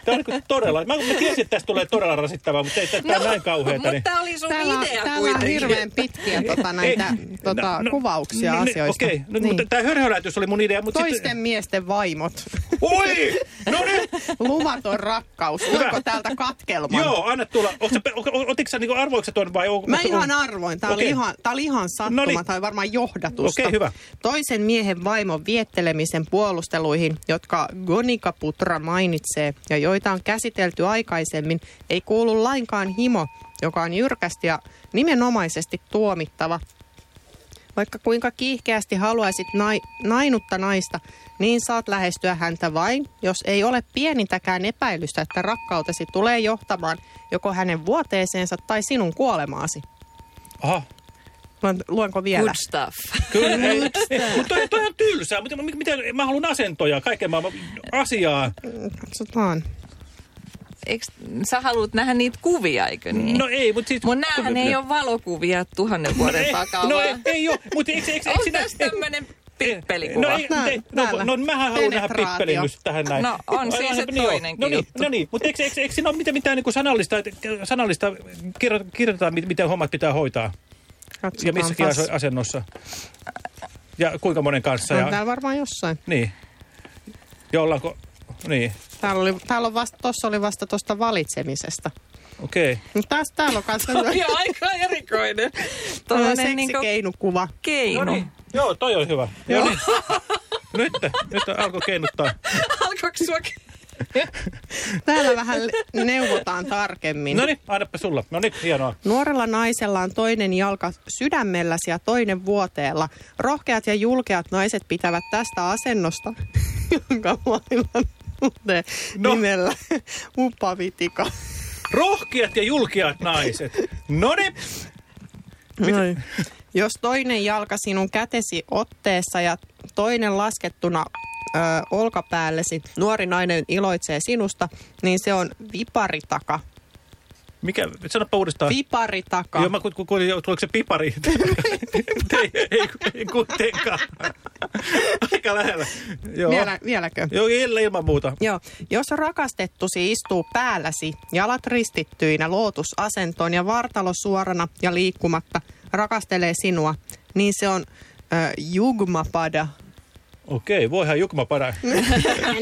Tää on niin todella, mä, mä tiesin, että tästä tulee todella rasittavaa, mutta ei tämä no, näin kauheata. Mutta Niin. tää oli sun Täällä, idea täällä on kuitenkin. hirveän pitkiä tota, näitä Ei, tota, kuvauksia no, asioista. Okei, no, Niin. mutta tämä hörhöläytys oli mun idea. Mutta Toisten sitten, miesten vaimot. oi! No niin! Luvaton rakkaus. Voiko täältä katkelman? Joo, anna tulla. Otitko sä niinku arvoiko sä tuon vai? on- Mä onko- ihan arvoin. Tämä oli Okei. Ihan, tää oli ihan sattuma Noniin. tai varmaan johdatusta. Okei, hyvä. Toisen miehen vaimon viettelemisen puolusteluihin, jotka Gonikaputra mainitsee ja joita on käsitelty aikaisemmin, ei kuulu lainkaan himo, joka on jyrkästi ja nimenomaisesti tuomittava. Vaikka kuinka kiihkeästi haluaisit nai, nainutta naista, niin saat lähestyä häntä vain, jos ei ole pienintäkään epäilystä, että rakkautesi tulee johtamaan joko hänen vuoteeseensa tai sinun kuolemaasi. Aha. Luen- Luenko vielä? Good stuff. Kyllä, mutta toi, toi on tylsää. Mutta mi- miten, mä haluan asentoja, kaiken maailman asiaa. Katsotaan. Eikö, sä haluat nähdä niitä kuvia, eikö niin? No ei, mutta siis... Mun näähän ei ole valokuvia tuhannen vuoden ei, takaa. No ei, ei ole, mutta eikö, eikö, eikö On sinä... tässä tämmönen pippelikuva. No, ei, Nää- ei, no, no, mähän haluan nähdä pippelin nyt tähän näin. No, on siis se Niin toinenkin no niin, juttu. No niin, mutta eikö, eikö, eikö siinä ole mitään, mitään niin sanallista, että- sanallista kirjo- kirjoitetaan, mit- miten hommat pitää hoitaa ja Katsotaan missäkin taas. asennossa? Ja kuinka monen kanssa? On Ja, täällä varmaan jossain. niin. Ja ollaanko... Niin, Täällä, oli, täällä on vasta, tossa oli vasta tuosta valitsemisesta. okei. Okay. Mutta taas täällä on kanssa [laughs] Toi on aika erikoinen. Tuollainen niinku seksikeinukuva. keino. No niin, joo, toi on hyvä. Joo. Niin. nyt, nyt alkoi keinuttaa. [laughs] Alkoiko sua [laughs] Täällä vähän neuvotaan tarkemmin. No niin, annapa sulla. No niin, hienoa. Nuorella naisella on toinen jalka sydämelläsi ja toinen vuoteella. Rohkeat ja julkeat naiset pitävät tästä asennosta, [laughs] jonka maailman No. nimellä Upavitika. Rohkeat ja julkeat naiset. No niin. Jos toinen jalka sinun kätesi otteessa ja toinen laskettuna ö, olkapäällesi, nuori nainen iloitsee sinusta, niin se on viparitaka. Mikä, sanoppa uudestaan. Viparitaka. Joo, mä ku, ku, kuulin, tuleeko se pipari? [laughs] ei, ei, ei kuitenkaan. Aika lähellä. Joo. Vielä, vieläkö? Joo, ilman muuta. Joo. Jos rakastettusi istuu päälläsi, jalat ristittyinä lootusasentoon ja vartalo suorana ja liikkumatta, rakastelee sinua, niin se on ö, jugmapada. Okei, voihan Jukma para. [laughs]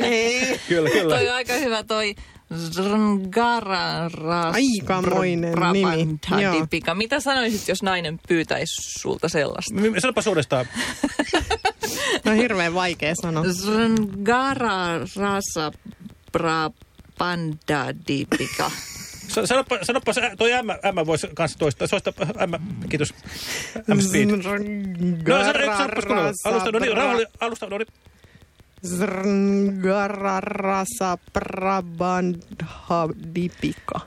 niin. Kyllä, kyllä. Toi on aika hyvä toi Zrngararas. Aikamoinen nimi. Joo. Dipika. Mitä sanoisit, jos nainen pyytäisi sulta sellaista? M- Sanopas uudestaan. [laughs] on hirveän vaikea sanoa. Zngara rasa brabandadipika. Sa- Sanoppa, sanoppa toi M, M voisi kanssa toistaa. Soista M, kiitos. M speed. No, sano, eikö sanoppas kunnolla? Alusta, no niin, rauhalli, alusta, no niin. Zrngararasa brabandadipika.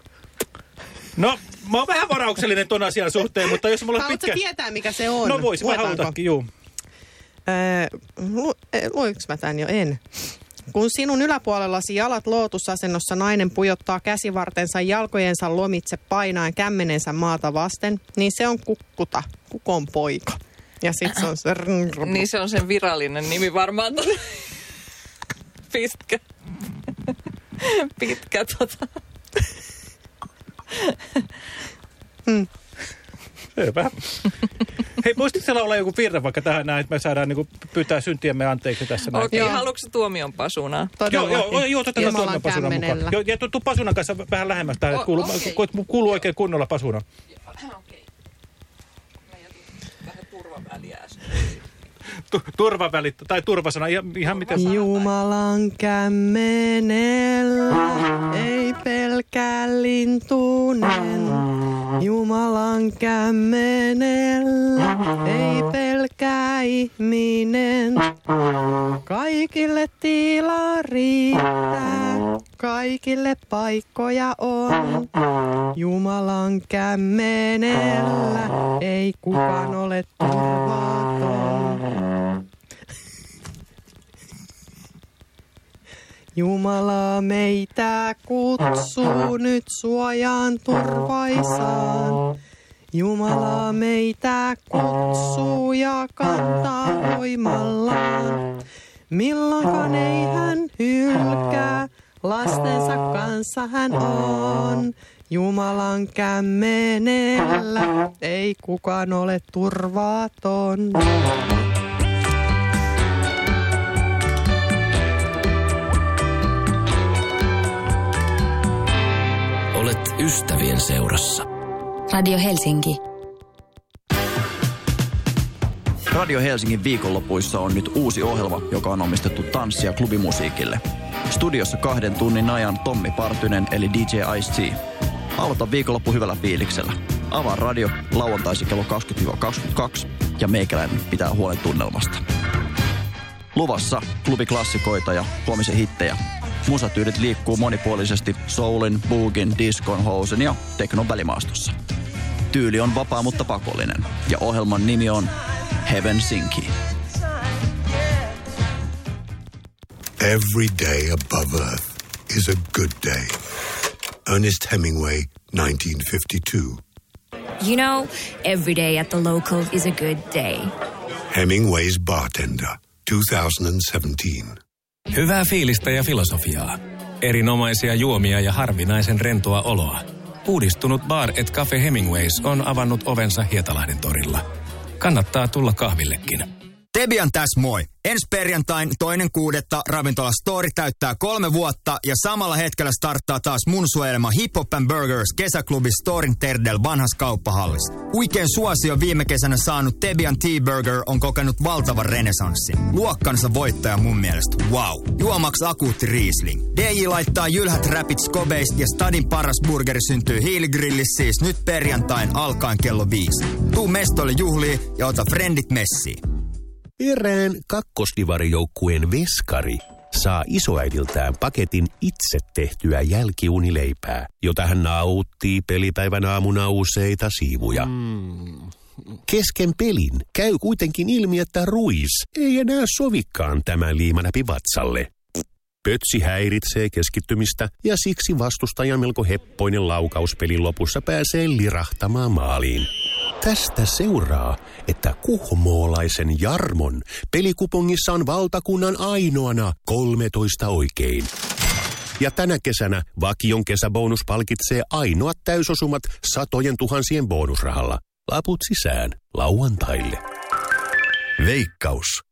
No, mä oon vähän varauksellinen ton asian suhteen, mutta jos mulla on Haluatko pitkä... tietää, mikä se on? No vois mä halutaankin, juu. Öö, lu, eh, luinko mä tämän jo? En. Kun sinun yläpuolellasi jalat lootusasennossa nainen pujottaa käsivartensa jalkojensa lomitse painaen kämmenensä maata vasten, niin se on kukkuta, kukon poika. Ja sit se on se... Niin se on sen virallinen nimi varmaan. Pitkä. Pitkä tota. Hmm. Selvä. Hei, voisitko siellä olla joku virre vaikka tähän näin, että me saadaan niinku pyytää syntiemme anteeksi tässä näin? Okei, okay, haluatko tuomion pasuna? Joo, joo, joo, joo otetaan tuon pasunan mukaan. Joo, ja tuu, pasunan kanssa vähän lähemmäs tähän, että kuuluu, okei. okay. kuuluu oikein kunnolla pasuna. Tu, turvavälit, tai turvasana, ihan, ihan miten... Jumalan kämmenellä ei pelkää lintunen. Jumalan kämmenellä ei pelkää ihminen. Kaikille tila riittää, kaikille paikkoja on. Jumalan kämmenellä ei kukaan ole turvaton. Jumala meitä kutsuu nyt suojaan turvaisaan. Jumala meitä kutsuu ja kantaa voimallaan. Milloinkaan ei hän hylkää, lastensa kanssa hän on. Jumalan kämmenellä ei kukaan ole turvaton. Olet ystävien seurassa. Radio Helsinki. Radio Helsingin viikonlopuissa on nyt uusi ohjelma, joka on omistettu tanssi- ja klubimusiikille. Studiossa kahden tunnin ajan Tommi Partynen eli DJ Ice-T. Aloita viikonloppu hyvällä fiiliksellä. Avaa radio lauantaisin kello 20-22 ja meikäläinen pitää huolen tunnelmasta. Luvassa klubiklassikoita ja huomisen hittejä. Musatyylit liikkuu monipuolisesti soulin, boogin, diskon, housen ja teknon välimaastossa. Tyyli on vapaa, mutta pakollinen. Ja ohjelman nimi on Heaven Sinki. Every day above Earth is a good day. Ernest Hemingway, 1952. You know, every day at the local is a good day. Hemingway's Bartender, 2017. Hyvää fiilistä ja filosofiaa. Erinomaisia juomia ja harvinaisen rentoa oloa. Uudistunut Bar et Cafe Hemingways on avannut ovensa Hietalahden torilla. Kannattaa tulla kahvillekin. Tebian tässä moi. Ensi perjantain toinen kuudetta ravintola Story täyttää kolme vuotta ja samalla hetkellä starttaa taas mun suojelema Hip Hop and Burgers kesäklubi Storin Terdel vanhas kauppahallissa. Huikean suosio viime kesänä saanut Tebian T-Burger on kokenut valtavan renesanssin. Luokkansa voittaja mun mielestä. Wow. Juomaks akuutti Riesling. DJ laittaa jylhät räpit skobeista ja Stadin paras burgeri syntyy hiiligrillissä siis nyt perjantain alkaen kello viisi. Tuu mestolle juhliin ja ota frendit messiin. Erään kakkosdivarijoukkueen veskari saa isoäidiltään paketin itse tehtyä jälkiunileipää, jota hän nauttii pelipäivän aamuna useita siivuja. Mm. Kesken pelin käy kuitenkin ilmi, että ruis ei enää sovikaan tämän liimanäpi vatsalle. Pötsi häiritsee keskittymistä ja siksi vastustajan melko heppoinen laukaus pelin lopussa pääsee lirahtamaan maaliin. Tästä seuraa, että kuhmoolaisen Jarmon pelikupongissa on valtakunnan ainoana 13 oikein. Ja tänä kesänä Vakion kesäbonus palkitsee ainoat täysosumat satojen tuhansien bonusrahalla. Laput sisään lauantaille. Veikkaus.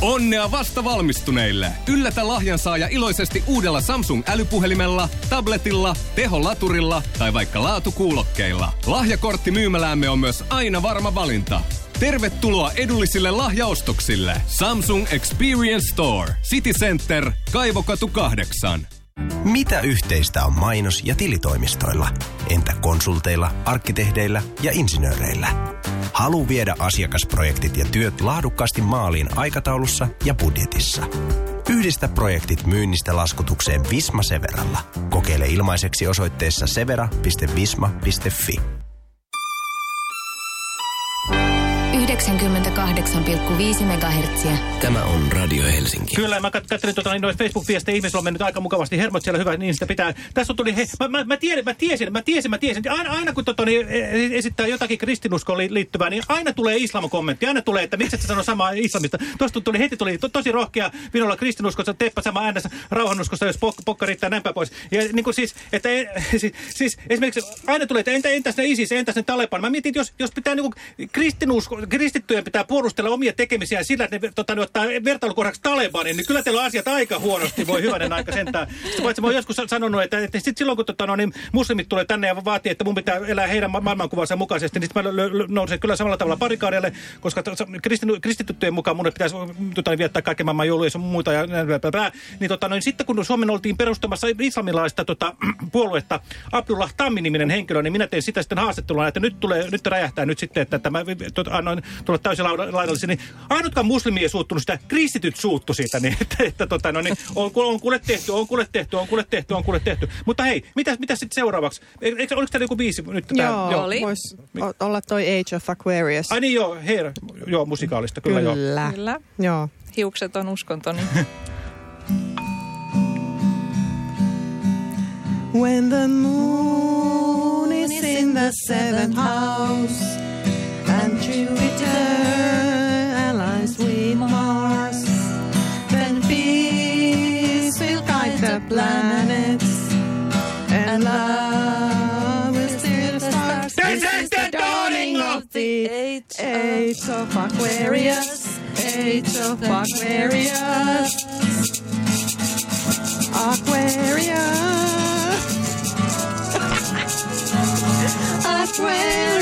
Onnea vasta valmistuneille! Yllätä lahjansaaja iloisesti uudella Samsung älypuhelimella, tabletilla, teholaturilla tai vaikka laatukuulokkeilla. Lahjakortti myymäläämme on myös aina varma valinta. Tervetuloa edullisille lahjaostoksille. Samsung Experience Store. City Center, Kaivokatu 8. Mitä yhteistä on mainos- ja tilitoimistoilla? Entä konsulteilla, arkkitehdeillä ja insinööreillä? Halu viedä asiakasprojektit ja työt laadukkaasti maaliin aikataulussa ja budjetissa. Yhdistä projektit myynnistä laskutukseen Visma Severalla. Kokeile ilmaiseksi osoitteessa severa.visma.fi. 98,5 MHz. Tämä on Radio Helsinki. Kyllä, mä kat- katselin tuota, niin noita Facebook-viestejä, ihmisillä on mennyt aika mukavasti hermot siellä, hyvä, niin sitä pitää. Tässä tuli, he, mä, mä, mä, tiedän, mä tiesin, mä tiesin, mä tiesin, aina, aina kun tota, niin, e- esittää jotakin kristinuskoon li, liittyvää, niin aina tulee islam-kommentti, aina tulee, että miksi et sä sano samaa islamista. Tuosta tuli, heti tuli to, tosi rohkea, minulla kristinuskossa, Teppa sama äänessä rauhanuskossa, jos pok, pokka riittää näin päin pois. Ja niin kuin siis, että e, [laughs] siis, siis, esimerkiksi aina tulee, että entä, entäs ne ISIS, entäs ne Taleban. Mä mietin, että jos, jos pitää niin kuin, kristinusko, kristittyjen pitää puolustella omia tekemisiään sillä, että ne, tota, ne ottaa vertailukohdaksi Talebanin, niin kyllä teillä on asiat aika huonosti, voi hyvänen aika sentään. Sitten paitsi mä oon joskus sanonut, että, että sit silloin kun tota, no, niin muslimit tulee tänne ja vaatii, että mun pitää elää heidän ma maailmankuvansa mukaisesti, niin sitten mä nousen kyllä samalla tavalla parikaadelle, koska kristittyjen mukaan mun pitäisi tota, niin viettää kaiken maailman jouluja ja muita ja näin, niin, tota, no, niin sitten kun Suomen oltiin perustamassa islamilaista tota, [clears throat] puoluetta Abdullah Tammi-niminen henkilö, niin minä tein sitä sitten haastattelua, että nyt tulee, nyt räjähtää nyt sitten, että tämä tota, annoin tulla täysin laidallisen, niin ainutkaan muslimi ei suuttunut sitä, kristityt suuttu siitä, niin, [laughs] että, että tota, no, niin, on, on kuule tehty, on kuule tehty, on kuule tehty, on kuule tehty. Mutta hei, mitä, mitä sitten seuraavaksi? Eikö, oliko täällä joku biisi nyt? Tää, joo, joo. voisi olla toi Age of Aquarius. Ai niin joo, her, joo, musikaalista, kyllä, kyllä. joo. Kyllä. Joo. Hiukset on uskontoni. [laughs] When the moon is in the seventh house planets and love will steer the stars. This is the dawning of the age of Aquarius, age of Aquarius, Aquarius. [laughs] Aquarius.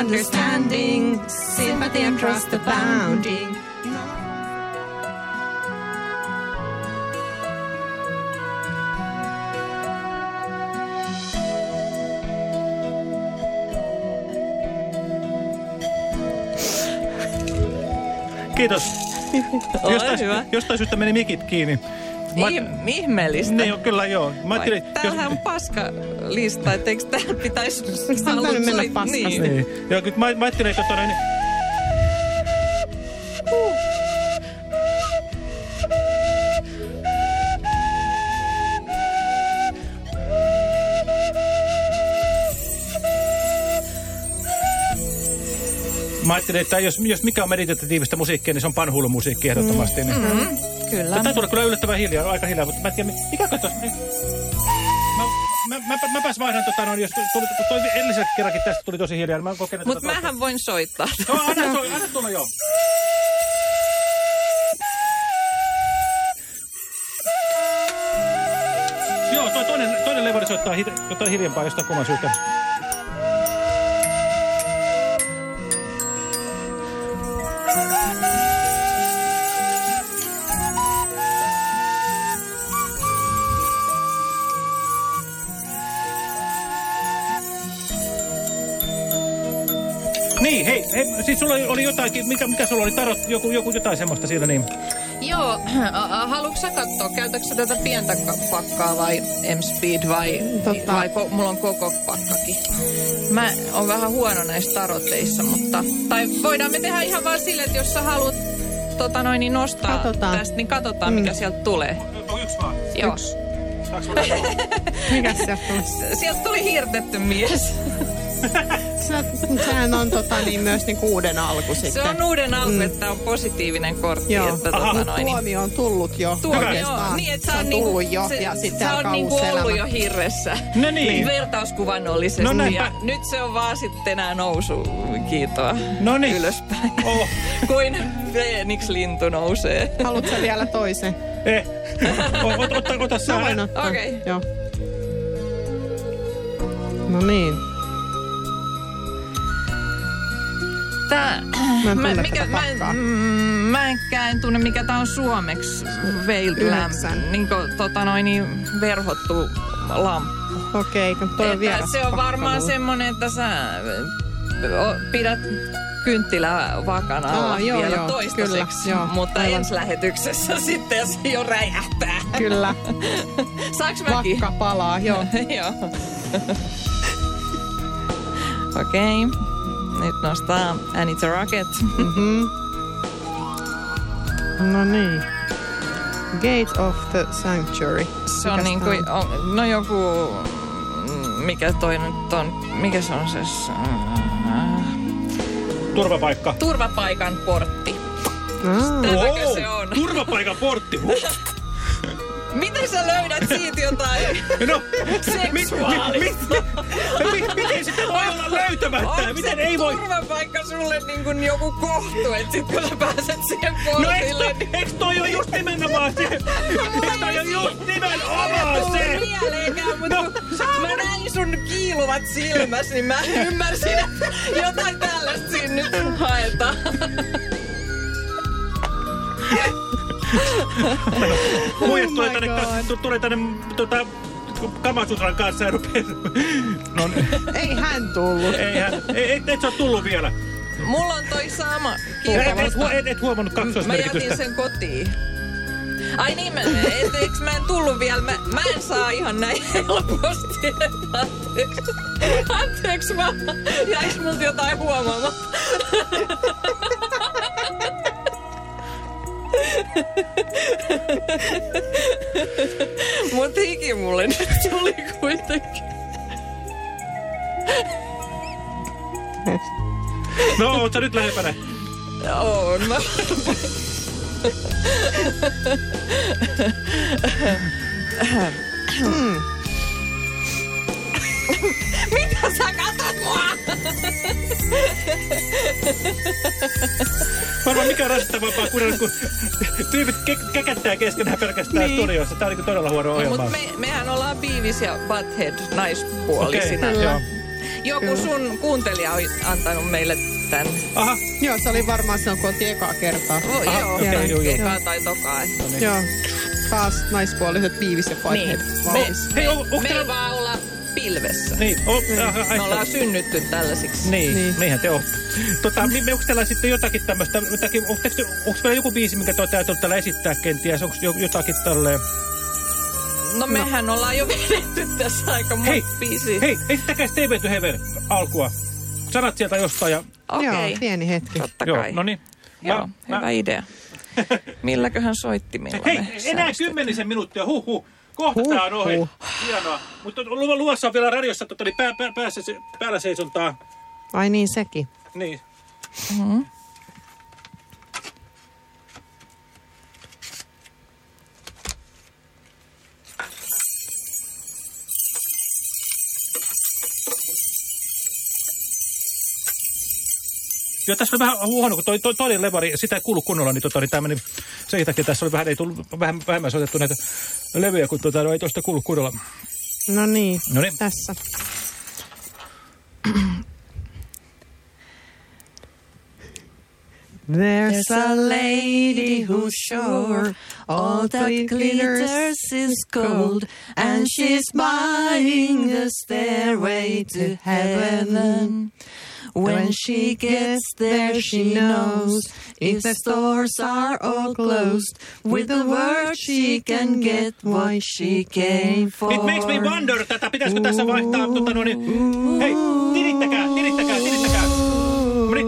Understanding, sympathy and trust abounding. Kiitos. [laughs] Jostain, hyvä. jostain syystä meni mikit kiinni. Mä- Ih- ihmeellistä. Niin, kyllä joo. Mä Vai, Tämähän on paska lista, että eikö täällä pitäisi haluta mennä soit- paskasti? Niin. Niin. Joo, kyllä mä, mä ajattelin, että noin, Mä ajattelin, että jos, jos mikä on meditatiivista musiikkia, niin se on panhuilumusiikki ehdottomasti. Niin. Mm, kyllä. Tämä tulee kyllä yllättävän hiljaa, aika hiljaa, mutta mä en tiedä, mikä katsoisi. Mä, mä, mä, mä, mä pääs vaihdan, tota, no, jos tuli, toi edellisellä kerrankin tästä tuli tosi hiljaa, niin mä kokeilen. Mutta tota- mähän voin soittaa. No, anna, soi, anna tulla joo. Joo, toi toinen, toinen levari soittaa hit, jotain hiljempaa jostain kumman syystä. Hei, hei siis sulla oli, jotakin, mikä, mikä sulla oli, tarot, joku, joku jotain semmoista siitä, niin. Joo, [clears throat] haluatko sä katsoa, käytätkö sä tätä pientä ka- pakkaa vai M-Speed vai, Totta. vai ko- mulla on koko pakkakin? Mä oon vähän huono näissä tarotteissa, mutta... Tai voidaan me tehdä ihan vaan silleen, että jos sä haluat tota noin, niin nostaa Katsotaan. tästä, niin katsotaan mikä sieltä tulee. Yksi vaan. Joo. [laughs] Mikä sieltä tuli? Sieltä tuli hirtetty mies. [laughs] Sä, [laughs] sehän on tota, niin, myös niin uuden alku sitten. Se on uuden alku, mm. että on positiivinen kortti. Joo, että, Aha, tota, noin, niin- tuomio on tullut jo Tuo, joo, oikeastaan. niin, että se sä on oot tullut niinku, jo se, ja sitten sä oot alkaa niinku ollut elämä. jo hirressä. No niin. Vertauskuvannollisesti. No näinpä. ja nyt se on vaan sitten enää nousu kiitoa No niin. ylöspäin. Oh. Kuin Phoenix-lintu nousee. Haluatko vielä toisen? Eh. O, ot, ota, ota sä. Okei. Joo. No niin. Tää, Mä en mä, mikä, mä, en, mm, mä enkään tunne, mikä tää on suomeksi. Yhdeksän. Niin kuin, tota noin, niin verhottu lamppu. Okei, kun toi on vieras se on varmaan semmonen, että sä pidät kynttilää vakana Aa, alla joo, vielä joo, toistaiseksi, kyllä, joo, mutta aivan. ensi lähetyksessä [laughs] sitten se jo räjähtää. Kyllä. [laughs] Saaks mäkin? Vakka palaa, joo. [laughs] joo. Okei. Nyt nostaa Anita Rocket. Mhm. No niin. Gate of the Sanctuary. Se on Mikäs niinku, tää on? on, no joku, mm, mikä toi nyt on, mikä se on se, s- Turvapaikka. turvapaikan portti. Ah. Tämäkö Wow, se on? Turvapaikan portti. [laughs] Miten sä löydät siitä jotain [laughs] No, seksuaalista? mi- mi- miten sitä voi olla löytämättä? Onko Miten se ei voi- turvapaikka sulle niin kuin joku kohtu, että sit kun sä pääset siihen No eikö portille, toi, eikö toi ole just nimenomaan se? Toi ole just nimenomaan se? Mieleenkään, mutta No, kun mä näin sun kiiluvat silmäs, niin mä ymmärsin, että jotain tällaista siinä nyt haetaan. Muijat Oh tulee tänne, tulee tänne tota, Kamasutran kanssa ja rupee... [laughs] No, niin. Ei hän tullut. ei, hän, ei, et, et sä tullut vielä. Mulla on toi sama Et, et, et, et huomannut Mä kaksoismerkitystä. jätin sen kotiin. Ai niin, mä, et, eiks mä en tullut vielä? Mä, mä en saa ihan näin helposti. Anteeksi. Anteeksi vaan. Jäis multa jotain huomaamatta? [laughs] Mut hiki mulle nyt tuli kuitenkin. No, oot nyt lähempänä? On [laughs] mä. Mitä sä? Varmaan mikä on rasittavampaa kuin kun tyypit ke- käkättää keskenään pelkästään Niin. studiossa. Tää on todella huono ohjelma. Mutta me, mehän ollaan Beavis ja Butthead naispuolisina. Okei, joo. Joku Kyllä. sun kuuntelija on antanut meille tän. Aha. Joo, se oli varmaan silloin, kun oltiin ekaa kertaa. Oh, Aha, joo, okay, joo, joo. ekaa tai tokaa. Joo. Taas naispuoliset Beavis ja Butthead. Niin. valmis. Hei, on, onko Me ei teillä... vaan olla pilvessä. Niin, on, aha, Me ai- ollaan synnytty tällaisiksi. Niin, Niin. niin. niinhän te ootte. Tota, me onko teillä sitten jotakin tämmöistä, jotakin, onko, meillä joku biisi, minkä te olette täällä esittää kenties? Onko jo- jotakin tälleen? No mehän ollaan jo [laughs] vedetty tässä aika monta Hei, biisiä. hei, esittäkää Steve to Heaven alkua. Sanat sieltä jostain ja... Okei, Joo, pieni hetki. totta Joo, kai. no niin. Joo, hyvä idea. [laughs] Milläköhän soittimilla Hei, me enää kymmenisen minuuttia, huh huh. Kohta Huh, tää on ohi. huh. Hienoa. Mutta lu- luvassa on vielä radiossa tota, niin pää, pää, päässä, päällä seisontaa. Ai niin, sekin. Niin. Mhm. Joo, tässä oli vähän huono, kun toi, toi toinen levari, sitä ei kuulu kunnolla, niin, tota, niin tämä meni sen takia tässä oli vähän, ei tullut vähän vähemmän soitettu näitä levyjä, kun tota, no, ei toista kuulu kunnolla. No niin, No niin. tässä. There's a lady who's sure all that glitters is gold, and she's buying the stairway to heaven. When she gets there, she knows if the stores are all closed, with the word she can get what she came for. It makes me wonder, tätä pitäisikö tässä vaihtaa, tota, no, niin, hei, tirittäkää, tirittäkää, tirittäkää. No niin.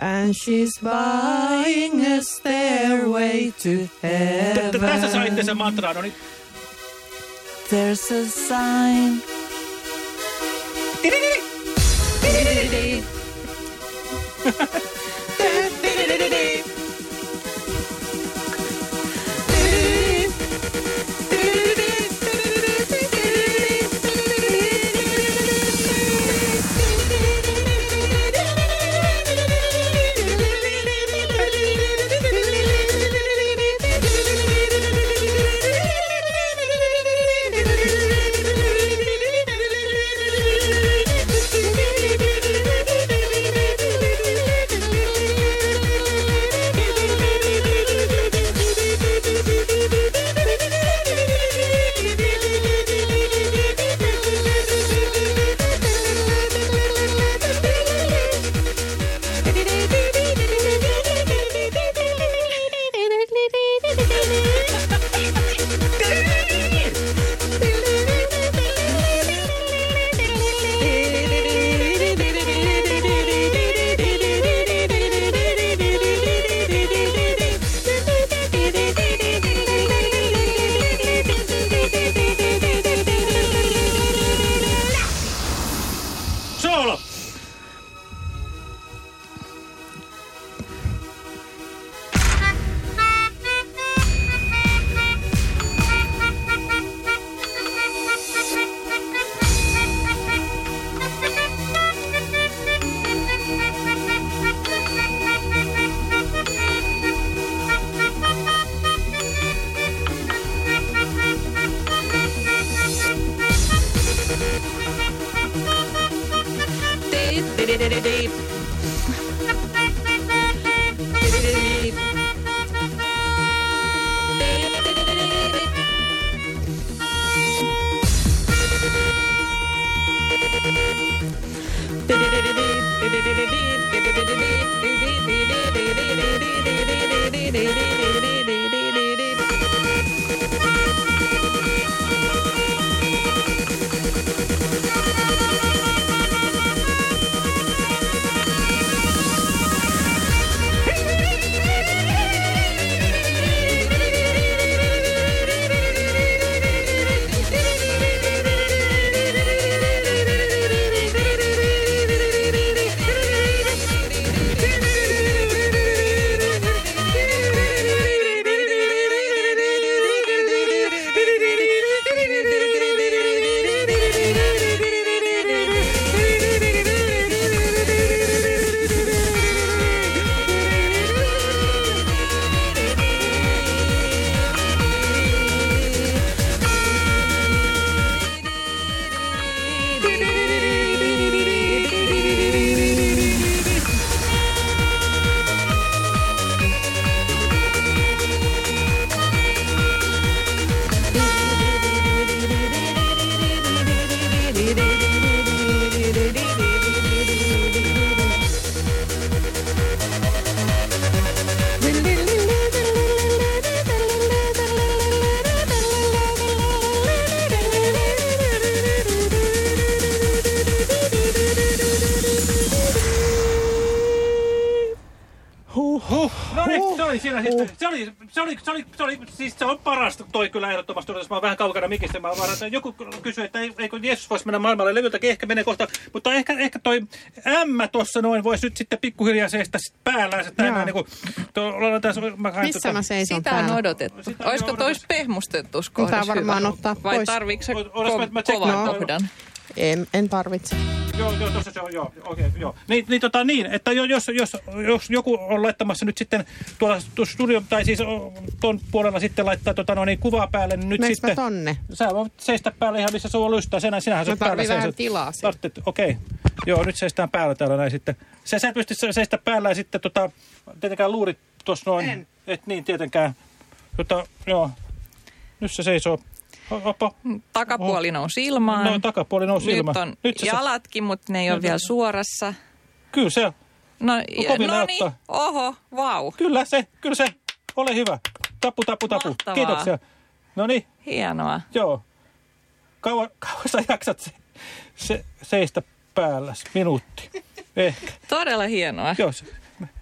And she's buying a stairway to T- t- Tässä heaven. saitte sen mantraa, no niin. There's a sign. Huh. Ha ha ha! Oli siinä sitten. Se oli, se oli, se oli, se oli, siis se on parasta toi kyllä ehdottomasti, jos mä oon vähän kaukana mikistä. Mä vaan, että joku kysyi, että ei- eikö Jeesus voisi mennä maailmalle levyltäkin, ehkä menee kohta. Mutta ehkä, ehkä toi ämmä tuossa noin voisi nyt sitten pikkuhiljaa seistä sit päällään. Että näin, niin kuin, ollaan tässä, mä Missä tota- mä seison Sitä on päällä? odotettu. Olisiko tois pehmustettu kohdassa varmaan hyvä? ottaa Vai pois. tarviiko se Olis mä- mä ko- tsekkaan kovan kohdan? En, en tarvitse. Joo, joo, tuossa se on, joo, okei, okay, joo. Niin, niin, tota, niin että jo- jos, jos, jos joku on laittamassa nyt sitten tuolla tuossa studio, tai siis o, ton puolella sitten laittaa tota, no, niin, kuvaa päälle, niin nyt Meneekö sitten... tonne? Sä voit seistä päälle ihan missä sulla lystää, senä, sinähän sä oot päällä seisot. tilaa okei. Okay. Joo, nyt seistään päällä täällä näin sitten. Se, sä et pysty se- seistä päällä ja sitten tota, tietenkään luurit tuossa noin. En. Et niin, tietenkään. Tota, joo. Nyt se seisoo. Opa. Takapuoli nousi ilmaan. No, takapuoli nousi Nyt ilmaan. on Nyt se- jalatkin, mutta ne ei ole Nyt- vielä suorassa. Kyllä se No, no näyttää. niin, oho, vau. Kyllä se, kyllä se. Ole hyvä. Tapu, tapu, tapu. Mahtavaa. Kiitoksia. No niin, Hienoa. joo. Kauan, [laughs] kauan sä jaksat se, se, seistä päällä? Minuutti. Ehkä. Todella hienoa. Joo, se,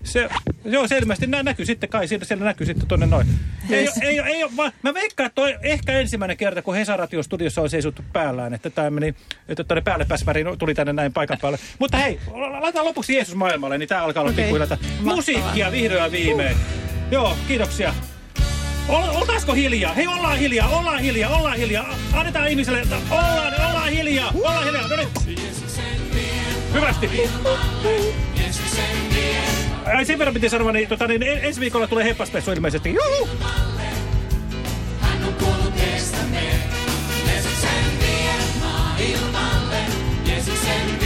se, joo, se ilmeisesti nä, näkyy sitten kai, siitä siellä näkyy sitten tuonne noin. Ei, ei, ei, vaan, mä veikkaan, että toi ehkä ensimmäinen kerta, kun Hesaratio studiossa on seisuttu päällään, että tämä meni, että tuonne päälle pääsmäri tuli tänne näin paikan päälle. Mutta hei, laitetaan lopuksi Jeesus maailmalle, niin tää alkaa olla Okei. pikkuhiljaa. Musiikkia vihdoin ja viimein. Joo, kiitoksia. Ol, oltaisko hiljaa? Hei, ollaan hiljaa, ollaan hiljaa, ollaan hiljaa. Annetaan ihmiselle, että ollaan, ollaan hiljaa, ollaan hiljaa. No niin. Hyvästi. Ai sen verran piti sanoa, niin, tota, niin ensi viikolla tulee heppaspessu ilmeisesti. Juhu! Hän on kuullut Jeesuksen ilmalle, Jeesuksen